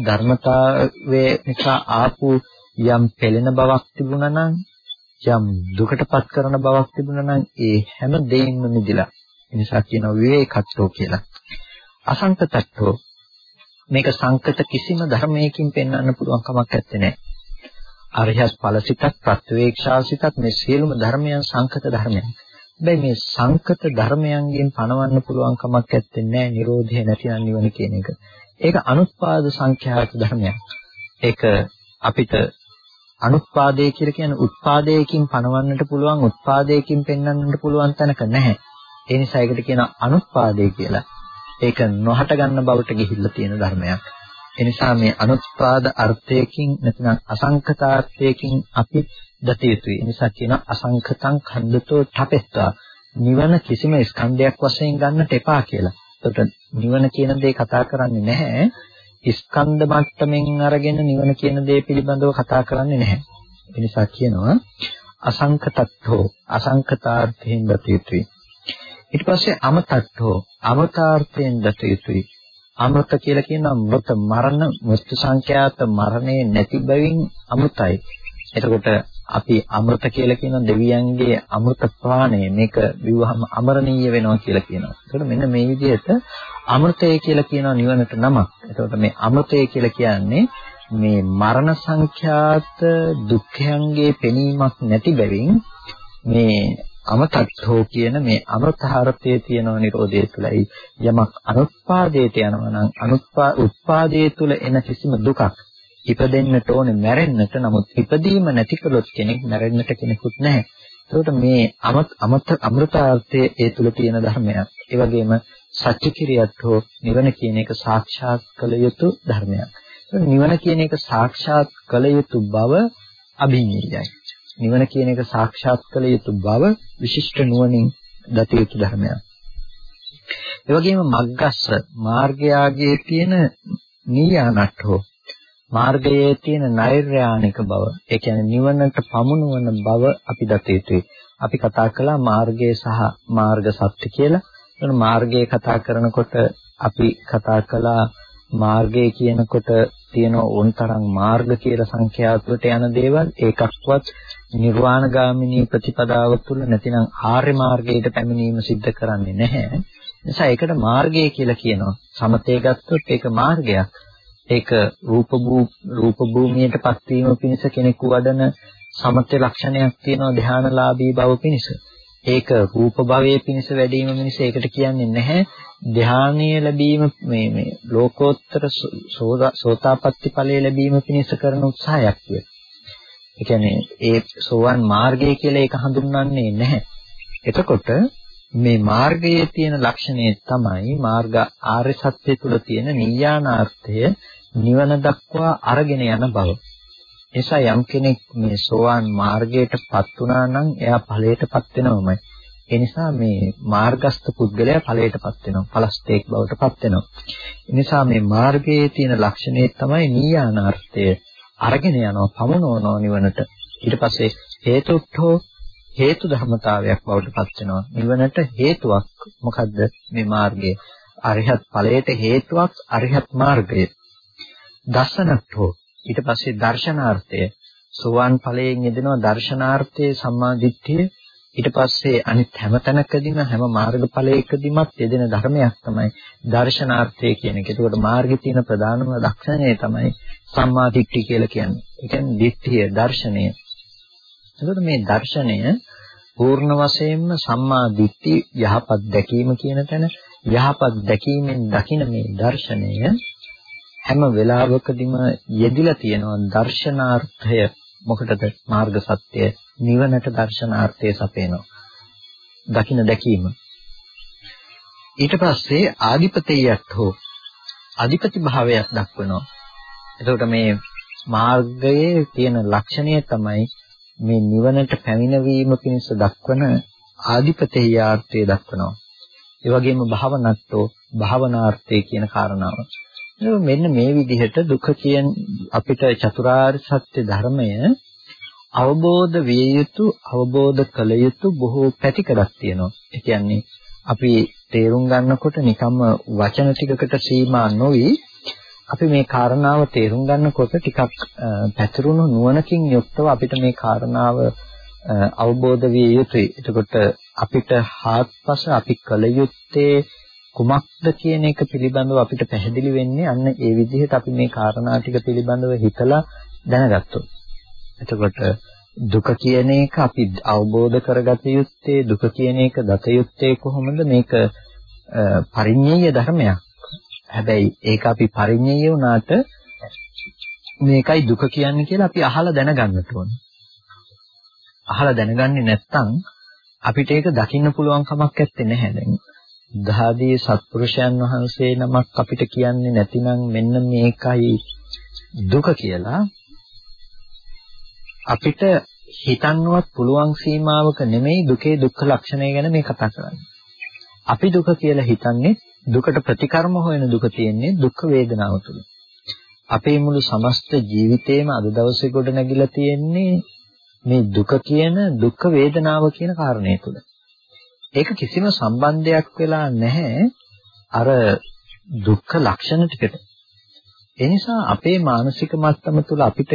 ධර්මතාවයේ නිසා ආපු යම් පෙළෙන බවක් තිබුණා නම් යම් දුකටපත් කරන බවක් තිබුණා නම් ඒ හැම දෙයින්ම මිදිලා ඒ නිසා කියනවා විවේකත්වෝ කියලා. අසංකතත්වෝ මේක සංකත කිසිම ධර්මයකින් පෙන්වන්න පුළුවන් කමක් නැත්තේ. අරිහත් ඵලසිතක් ප්‍රත්‍යවේක්ෂාසිතක් මේ සියලුම ධර්මයන් සංකත ධර්මයන්. හැබැයි මේ සංකත ධර්මයන්ගෙන් පණවන්න පුළුවන් කමක් නැත්තේ නෑ Nirodhe නැතිනම් නිවන කියන එක. ඒක අනුත්පාද සංඛ්‍යාත ධර්මයක්. ඒක අපිට අනුත්පාදේ කියලා කියන්නේ උත්පාදයකින් පණවන්නට පුළුවන් උත්පාදයකින් පෙන්වන්නට පුළුවන් තැනක නැහැ. ඒ නිසා ඒකට කියනවා අනුත්පාදේ කියලා. ඒක නොහට ගන්න බවට ගිහිල්ලා තියෙන ධර්මයක්. එනිසා මේ අනුත්පාද අර්ථයකින් නැත්නම් අසංකතාර්ථයකින් අපි දත යුතුයි. එනිසා කියනවා අසංකතං ඛණ්ඩතෝ ඨපෙත්තා නිවන කිසිම ස්කන්ධයක් වශයෙන් ගන්නට එපා කියලා. එතකොට නිවන කියන දේ කතා කරන්නේ නැහැ. ස්කන්ධ මට්ටමින් අරගෙන නිවන කියන දේ පිළිබඳව කතා කරන්නේ නැහැ. ඒ නිසා කියනවා අසංකතත්වෝ අසංකතාර්ථයෙන් දත යුතුයි. ඊට පස්සේ අමතත්වෝ අමතාර්ථයෙන් දත යුතුයි. අමෘත කියලා කියනවා මృత මරණ මෘත්‍යු සංඛ්‍යාත මරණේ නැති බැවින් අමෘතයි. එතකොට අපි අමෘත කියලා කියන දෙවියන්ගේ අමෘත ප්‍රාණය මේක විවහම අමරණීය වෙනවා කියලා කියනවා. එතකොට මෙන්න මේ විදිහට අමෘතය කියලා කියනවා නිවනට නමක්. එතකොට මේ අමෘතය කියලා කියන්නේ මේ මරණ සංඛ්‍යාත දුක්ඛයන්ගේ පෙනීමක් නැති බැවින් මේ අමතත්ෝ කියන මේ අමෘතහාරතයේ තියෙන නිරෝධය තුළයි යමක් අනුත්පාදයට යනවා නම් අනුත්පා උත්පාදයේ තුල එන කිසිම දුකක් ඉපදෙන්නට ඕනේ මැරෙන්නට නමුත් ඉපදීම නැති කළොත් කෙනෙක් මැරෙන්නට කෙනෙකුත් නැහැ. ඒකට මේ අමත අමත අමෘතාර්ථයේ ඒ තුල තියෙන ධර්මයක්. ඒ වගේම සත්‍ය කිරියත් හෝ නිවන කියන එක සාක්ෂාත් කළ යුතු ධර්මයක්. නිවන කියන එක සාක්ෂාත් කළ යුතු බව අභිඤ්ඤයයි. නිවන කියන එක සාක්ෂාත් කළ යුතු බව විශිෂ්ට නුවණින් දත යුතු ධර්මයක්. ඒ වගේම මග්ගස්ස මාර්ගයාගේ තියෙන නීයානට්ඨෝ මාර්ගයේ තියෙන නෛර්යානික බව ඒ කියන්නේ නිවනට පමුණුවන බව අපි දත යුතුයි. අපි කතා කළා මාර්ගය සහ මාර්ග සත්‍ය කියලා. එතන මාර්ගය කතා කරනකොට අපි කතා කළා මාර්ගය කියනකොට තියෙන ඕන්තරම් මාර්ග කියලා සංඛ්‍යාතුවට යන දේවල් ඒකක්වත් නිර්වාණගාමිනී ප්‍රතිපදාව තුළ නැතිනම් ආර්ය මාර්ගයට පැමිණීම සිද්ධ කරන්නේ නැහැ. නිසා ඒකට මාර්ගය කියලා කියනවා. සමතේ ගත්තොත් ඒක මාර්ගයක්. ඒක රූප රූප භූමියටපත් වීම පිණිස කෙනෙකු වඩන සමත්‍ය ලක්ෂණයක් තියෙනවා ධානලාභී බව පිණිස. ඒක රූප භවයේ පිණිස වැඩිම මිනිස ඒකට කියන්නේ නැහැ ධානීය ලැබීම මේ මේ ලෝකෝත්තර සෝතාපට්ටි ඵලයේ ලැබීම පිණිස කරන උත්සාහයක් කියලා. ඒ කියන්නේ ඒ සෝවන් මාර්ගය කියලා ඒක හඳුන්වන්නේ නැහැ. එතකොට මේ මාර්ගයේ තියෙන ලක්ෂණය තමයි මාර්ග ආර්ය සත්‍ය තුල තියෙන නියානාර්ථය නිවන දක්වා අරගෙන යන බව. එසා යම් කෙනෙක් මේ සෝවාන් මාර්ගයටපත් වුණා නම් එයා ඵලයටපත් වෙනවමයි. ඒ නිසා මේ මාර්ගස්ත පුද්ගලයා ඵලයටපත් වෙනවා. ඵලස්තේක් බවටපත් වෙනවා. ඒ නිසා මේ මාර්ගයේ තියෙන ලක්ෂණය තමයි නීයානාර්ථය. අරගෙන යනවා පමනවනවා නිවනට. ඊට පස්සේ හේතුට්ඨෝ හේතු ධර්මතාවයක් බවට පත් වෙනවා. නිවනට හේතුවක් මොකද්ද මේ මාර්ගය? අරිහත් ඵලයට හේතුවක් අරිහත් මාර්ගය. දසනට්ඨෝ ඊට පස්සේ දර්ශනාර්ථය සෝවාන් ඵලයෙන් යෙදෙනවා දර්ශනාර්ථයේ සම්මාදිට්ඨිය ඊට පස්සේ අනිත් හැම තැනකදීම හැම මාර්ගඵලයකදීමත් යෙදෙන ධර්මයක් තමයි දර්ශනාර්ථය කියන එක. ඒකට මාර්ගයේ තියෙන ප්‍රධානම ලක්ෂණය තමයි සම්මාදිට්ඨිය කියලා කියන්නේ. ඒ කියන්නේ දිට්ඨිය දර්ශනය. එතකොට මේ දර්ශනය පූර්ණ වශයෙන්ම සම්මා දිට්ඨි යහපත් දැකීම කියන තැන යහපත් දැකීමෙන් දකින මේ දර්ශනය හැම වෙලාවකදීම යෙදිලා තියෙනවා දර්ශනාර්ථය. මොකටද? මාර්ග සත්‍ය නිවනට දර්ශනාර්ථය සපේනවා දකින දැකීම. ඊට පස්සේ ආධිපතියක් හෝ අධිපති භාවයක් දක්වනවා. එතකොට මේ මාර්ගයේ තියෙන ලක්ෂණය තමයි මේ නිවනට පැමිණවීම පිණිස දක්වන ආධිපතේයාර්ථය දක්වනවා. ඒ වගේම භවනත්තෝ භවනාර්ථය කියන කාරණාව. මෙන්න මේ විදිහට දුක කියන අපිට චතුරාර්ය සත්‍ය ධර්මය අවබෝධ විය යුතු අවබෝධ කළ යුතු බොහෝ පැතිකඩක් තියෙනවා. ඒ කියන්නේ අපි තේරුම් ගන්නකොට නිකම්ම වචන ටිකකට සීමා නොවි අපි මේ කාරණාව තේරුම් ගන්නකොට ටිකක් පැතිරුණු නුවණකින් යුක්තව අපිට මේ කාරණාව අවබෝධ විය යුතුයි. එතකොට අපිට හාත්පස අපි කල යුත්තේ කුමක්ද කියන එක පිළිබඳව අපිට පැහැදිලි වෙන්නේ අන්න ඒ විදිහට අපි මේ කාරණා ටික පිළිබඳව හිතලා දැනගත්තොත්. එතකොට දුක කියන එක අපි අවබෝධ කරගත යුත්තේ දුක කියන එක දත යුත්තේ කොහොමද මේක පරිඤ්ඤය ධර්මයක්. හැබැයි ඒක අපි පරිඤ්ඤය වුණාට මේකයි දුක කියන්නේ කියලා අපි අහලා දැනගන්නට ඕනේ. අහලා දැනගන්නේ නැත්නම් අපිට ඒක දකින්න පුළුවන් කමක් නැත්තේ නැහැ දැන්. බුද්ධ සත්පුරුෂයන් වහන්සේ නමක් අපිට කියන්නේ නැතිනම් මෙන්න මේකයි දුක කියලා අපිට හිතන්නවත් පුළුවන් සීමාවක නෙමෙයි දුකේ දුක්ඛ ලක්ෂණය ගැන මේ කතා කරන්නේ. අපි දුක කියලා හිතන්නේ දුකට ප්‍රතිකර්ම හොයන දුක තියෙන්නේ දුක් වේදනාව තුළ. අපේ මුළු සමස්ත ජීවිතේම අද දවසේ ගොඩ නැගිලා තියෙන්නේ මේ දුක කියන දුක් වේදනාව කියන කාරණේ තුළ. ඒක කිසිම සම්බන්ධයක් වෙලා නැහැ අර දුක්ඛ ලක්ෂණ ටිකට. ඒ නිසා අපේ මානසික මට්ටම තුළ අපිට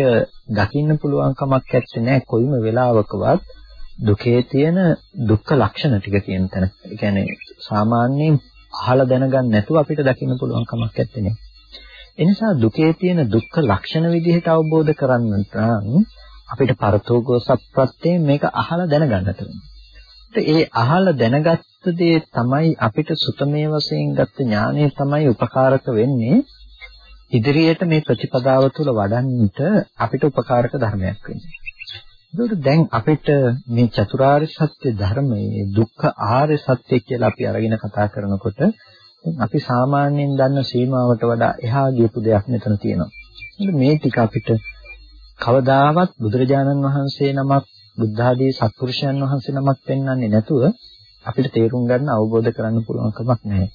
දකින්න පුළුවන් කමක් නැත්තේ කොයිම වෙලාවකවත් දුකේ තියෙන දුක්ඛ ලක්ෂණ ටික තියෙන තැන. ඒ කියන්නේ සාමාන්‍යයෙන් අහලා දැනගන්න නැතුව අපිට දකින්න පුළුවන් කමක් නැත්තේ. ඒ නිසා දුකේ තියෙන දුක්ඛ ලක්ෂණ විදිහට අවබෝධ කරගන්නට නම් අපිට පරතෝගෝ සත්‍යයෙන් මේක අහලා දැනගන්නට ඒ අහලා දැනගත්ත දේ තමයි අපිට සුතමේ වශයෙන් ගත්ත ඥානය තමයි උපකාරක වෙන්නේ ඉදිරියට මේ ප්‍රතිපදාව තුළ වඩන්නට අපිට උපකාරක ධර්මයක් වෙන්නේ. ඒකට දැන් අපිට මේ චතුරාර්ය සත්‍ය ධර්මයේ දුක්ඛ ආර්ය සත්‍ය කියලා අපි අරගෙන කතා කරනකොට අපි සාමාන්‍යයෙන් දන්න සීමාවට වඩා එහා ගියපු දෙයක් මෙතන තියෙනවා. මේ ටික අපිට කවදාවත් බුදුරජාණන් වහන්සේ නමක් බුද්ධ ආදී සත්පුරුෂයන් වහන්සේ නමක් පෙන්වන්නේ නැතුව අපිට තේරුම් ගන්න අවබෝධ කරන්න පුළුවන් කමක් නැහැ.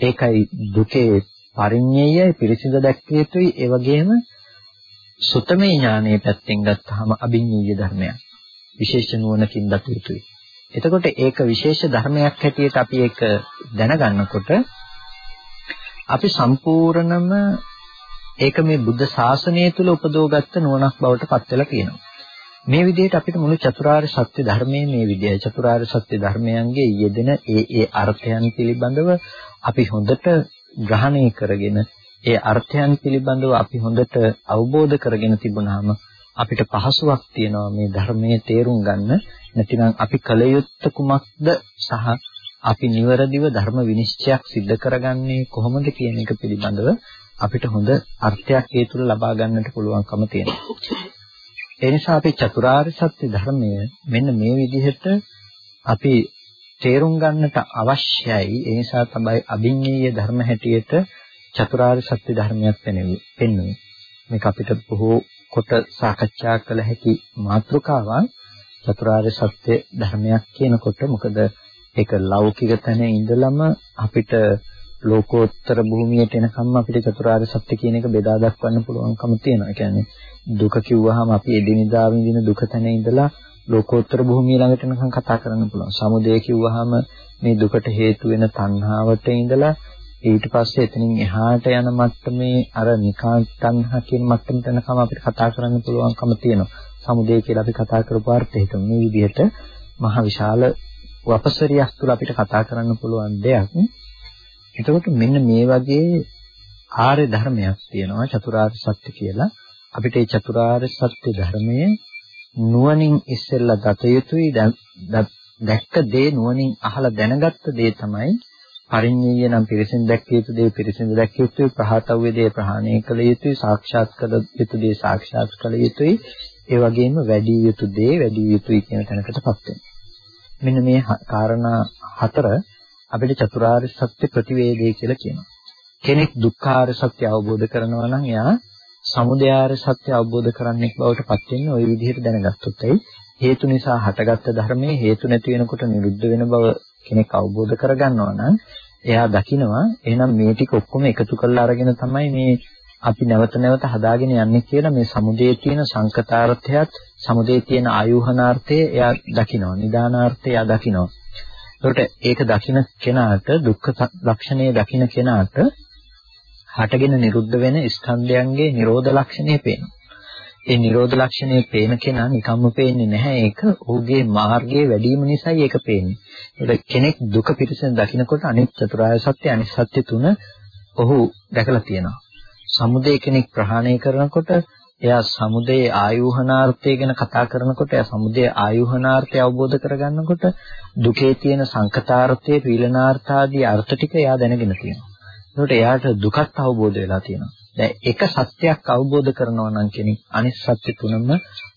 ඒකයි දුකේ පරිඤ්ඤය පිරිසිදු දැක්විය යුතුයි ඒ වගේම සුතමේ ඥානයේ පැත්තෙන් ගත්තාම අභිඤ්ඤය ධර්මයක්. විශේෂ නුවණකින් දත යුතුයි. එතකොට ඒක විශේෂ ධර්මයක් හැටියට අපි ඒක දැනගන්නකොට අපි සම්පූර්ණම ඒක මේ බුද්ධ ශාසනය තුල උපදවගත්ත නුවණක් බවට පත් වෙලා තියෙනවා. මේ විදිහට අපිට මුළු චතුරාර්ය සත්‍ය ධර්මයේ මේ විදිහයි චතුරාර්ය සත්‍ය ධර්මයන්ගේ යෙදෙන ඒ ඒ අර්ථයන් පිළිබඳව අපි හොඳට ග්‍රහණය කරගෙන ඒ අර්ථයන් පිළිබඳව අපි හොඳට අවබෝධ කරගෙන තිබුණාම අපිට පහසුවක් තියෙනවා මේ ධර්මයේ තේරුම් ගන්න නැතිනම් අපි කල යුත්තේ කුමක්ද සහ අපි නිවැරදිව ධර්ම විනිශ්චයක් සිද්ධ කරගන්නේ කොහොමද කියන එක පිළිබඳව අපිට හොඳ අර්ථයක් ඒ තුල ලබා ගන්නට පුළුවන්කම තියෙනවා. ඒ නිසා අපි චතුරාර්ය සත්‍ය ධර්මය මෙන්න මේ විදිහට අපි තේරුම් ගන්නට අවශ්‍යයි. ඒ නිසා තමයි අභිඤ්ඤේය ධර්ම හැටියට චතුරාර්ය සත්‍ය ධර්මයක් පෙන්වන්නේ. මේක අපිට බොහෝ කොට සාකච්ඡා කළ හැකි මාතෘකාවක් චතුරාර්ය සත්‍ය ධර්මයක් කියනකොට මොකද ඒක ලෞකික තැන ඉඳලම අපිට ලෝකෝත්තර භූමියට එනකම් අපිට චතුරාර්ය සත්‍ය කියන එක බෙදා දක්වන්න පුළුවන්කම තියෙනවා. ඒ කියන්නේ දුක කිව්වහම අපි එදිනෙදා විඳින දුක තැන ඉඳලා ලෝකෝත්තර භූමිය ළඟට එනකම් කතා කරන්න පුළුවන්. සමුදය කිව්වහම මේ දුකට හේතු වෙන තණ්හාවට ඉඳලා ඊට පස්සේ එතනින් එහාට යන මට්ටමේ අර නිකාන් තණ්හා කියන මට්ටමට එනකම් අපිට කතා කරන්න පුළුවන්කම තියෙනවා. සමුදය කියලා අපි කතා කරපු අර්ථයට මේ විදිහට මහ විශාල වපසරියක් තුල අපිට කතා කරන්න පුළුවන් දෙයක්. එතකොට මෙන්න මේ වගේ ආර්ය ධර්මයක් තියෙනවා චතුරාර්ය සත්‍ය කියලා. අපිට මේ චතුරාර්ය සත්‍ය ධර්මයේ නුවණින් ඉස්සෙල්ලා දත යුතුයි. දැක්ක දේ නුවණින් අහලා දැනගත්ත දේ තමයි පරිඤ්ඤය නම් පිරිසින් දැක්කිය යුතු දේ පිරිසින් දැක්කිය යුතුයි ප්‍රහාතව්‍ය දේ ප්‍රහාණය කළ යුතුයි සාක්ෂාත් කළ යුතු දේ සාක්ෂාත් කළ යුතුයි. ඒ වගේම වැඩි යුතු දේ වැඩි යුතුයි කියන තැනකටපත් වෙනවා. මෙන්න මේ කාරණා හතර අපිට චතුරාර්ය සත්‍ය ප්‍රතිවේදය කියලා කියනවා. කෙනෙක් දුක්ඛාර සත්‍ය අවබෝධ කරනවා නම් එයා සමුදයාර සත්‍ය අවබෝධ කරන්නෙක් බවට පත් වෙන්නේ ওই විදිහට දැනගත්තොත් ඇයි? හේතු නිසා හටගත්ත ධර්මයේ හේතු නැති වෙනකොට නිරුද්ධ වෙන බව කෙනෙක් අවබෝධ කරගන්නවා නම් එයා දකිනවා එහෙනම් මේ ටික ඔක්කොම එකතු කරලා අරගෙන තමයි මේ අපි නැවත නැවත හදාගෙන යන්නේ කියලා මේ සමුදේ තියෙන සංකතාර්ථයත් සමුදේ තියෙන ආයෝහනාර්ථය එයා දකිනවා. නිදානාර්ථය එයා දකිනවා. ඒකට ඒක දකින කෙනාට දුක්ඛ ලක්ෂණය දකින කෙනාට හටගෙන නිරුද්ධ වෙන ස්කන්ධයන්ගේ නිරෝධ ලක්ෂණය පේනවා ඒ නිරෝධ ලක්ෂණය පේන කෙනා නිකම්ම පේන්නේ නැහැ ඒක ඔහුගේ මාර්ගයේ වැඩිම නිසායි ඒක පේන්නේ. ඒක කෙනෙක් දුක පිටිසෙන් දකිනකොට අනිත් චතුරාර්ය සත්‍ය අනිත් සත්‍ය තුන ඔහු දැකලා තියෙනවා. සමුදය කෙනෙක් ප්‍රහාණය කරනකොට එයා සමුදේ ආයෝහනාර්ථය ගැන කතා කරනකොට එයා සමුදේ ආයෝහනාර්ථය අවබෝධ කරගන්නකොට දුකේ තියෙන සංකතාර්ථය, පීලනාර්ථ ආදී අර්ථ ටික එයා දැනගෙන තියෙනවා. ඒකට එයාට දුකත් අවබෝධ වෙලා තියෙනවා. දැන් එක සත්‍යයක් අවබෝධ කරනවා නම් කෙනෙක් අනිත් සත්‍ය තුනම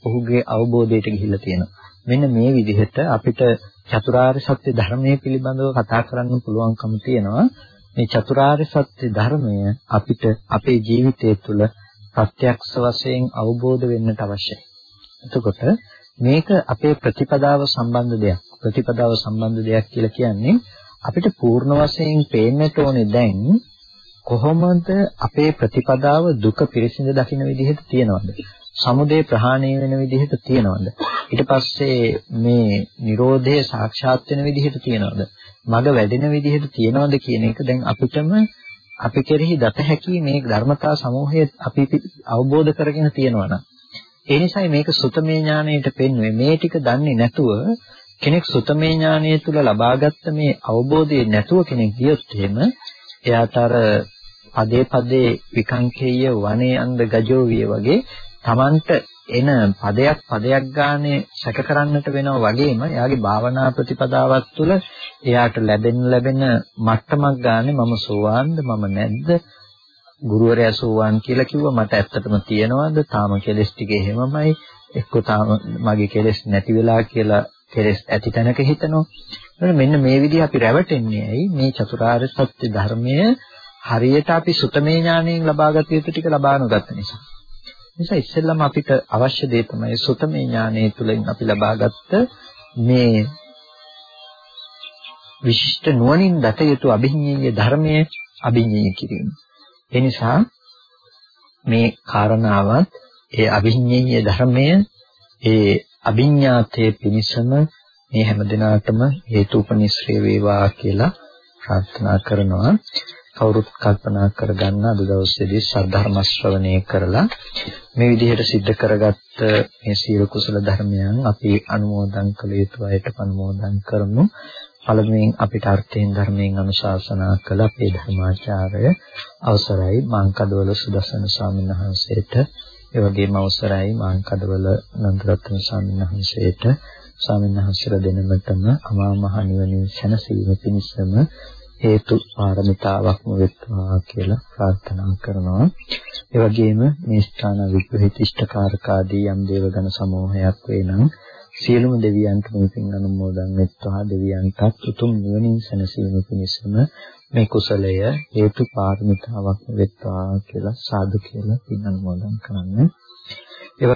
ඔහුගේ අවබෝධයට ගිහිල්ලා තියෙනවා. මෙන්න මේ විදිහට අපිට චතුරාර්ය සත්‍ය ධර්මයේ පිළිබඳව කතා කරන්න පුළුවන්කම තියෙනවා. මේ චතුරාර්ය සත්‍ය ධර්මය අපිට අපේ ජීවිතය තුළ ප්‍රත්‍යක්ෂ වශයෙන් අවබෝධ වෙන්නට අවශ්‍යයි. එතකොට මේක අපේ ප්‍රතිපදාව සම්බන්ධ දෙයක්. ප්‍රතිපදාව සම්බන්ධ දෙයක් කියලා කියන්නේ අපිට පූර්ණ වශයෙන් පේන්නට ඕනේ දැන් කොහොමද අපේ ප්‍රතිපදාව දුක පිරිසිඳ දකින්න විදිහට තියනවද? සමුදය ප්‍රහාණය වෙන විදිහට තියනවද? ඊට පස්සේ මේ Nirodhe සාක්ෂාත් වෙන විදිහට තියනවද? මඟ වැඩෙන විදිහට තියනවද කියන එක දැන් අපිටම අපි කෙරෙහි දත හැකි මේ ධර්මතා සමූහය අපි අවබෝධ කරගෙන තියෙනවා නම් ඒ නිසායි මේක සුතමේ ඥාණයට පෙන්වන්නේ මේ ටික දන්නේ නැතුව කෙනෙක් සුතමේ ඥානය තුල ලබාගත්ත මේ අවබෝධය නැතුව කෙනෙක් ගියොත් එහෙම එයාට අර පදේ පදේ විකංකේය වනේ අන්ද ගජෝ විය වගේ Tamanට එන පදයක් පදයක් ගානේ සැක කරන්නට වෙනවා වගේම එයාගේ භාවනා ප්‍රතිපදාවක් තුළ එයාට ලැබෙන ලැබෙන මට්ටමක් ගානේ මම සෝවාන්ද මම නැද්ද? ගුරුවරයා සෝවාන් කියලා කිව්වා මට ඇත්තටම තියෙනවද? තාම කෙලස් ටික එහෙමමයි. එක්ක තාම මගේ කෙලස් නැති වෙලා කියලා කෙලස් ඇති තැනක හිතනවා. මෙන්න මේ විදිහ අපි රැවටෙන්නේ ඇයි? මේ චතුරාර්ය සත්‍ය ධර්මය හරියට අපි සුතමේ ඥාණයෙන් ලබාගත යුතු ටික ලබා නොගත්ත නිසා. නිසා ඉස්සෙල්ලම අපිට අවශ්‍ය දේ තමයි සුතමේ ඥානය තුළින් අපි ලබාගත්ත මේ විශිෂ්ට නුවණින් දත යුතු අභිඥීය ධර්මයේ අභිඥීය කිරීම. ඒ නිසා මේ කාරණාවත් ඒ අභිඥීය ධර්මය ඒ අභිඥාතයේ පිණිසම මේ හැමදිනාටම හේතුපනිශ්‍රේ වේවා කියලා ප්‍රාර්ථනා කරනවා. කවුරුත් කල්පනා කරගන්න අද දවසේදී සද්ධර්ම ශ්‍රවණය කරලා මේ විදිහට සිද්ධ කරගත්ත මේ සීල කුසල ධර්මයන් අපි අනුමෝදන් කළ යුතු අයට අනුමෝදන් කරමු. පළමුවෙන් අපිට අර්ථයෙන් ධර්මයෙන් අනුශාසනා කළ අපේ ධර්මාචාර්ය. අවසරයි මාංකඩවල සුදස්සන ස්වාමීන් වහන්සේට. ඒ වගේම අවසරයි මාංකඩවල නන්දරත්න ස්වාමීන් වහන්සේට. ස්වාමීන් වහන්සේලා දෙනමතම අමා මහ නිවනින් සැනසීම පිණිසම හේතු පාරමිතාවක්ම වෙත්වා කියලා ප්‍රාර්ථනා කරනවා. ඒ වගේම මේ ස්ථාන විප්‍රහිතිෂ්ඨකාරකාදී යම් දේවගණ සමූහයක් වේනම් සියලුම දෙවියන්ට මේකින් අනුමෝදන් වෙත්වා දෙවියන්ටත් උතුම් නිවනින් සැනසීම පිණිසම මේ කුසලය හේතු පාරමිතාවක් වෙත්වා කියලා සාදු කියලා පින් අනුමෝදන් කරන්න. ඒ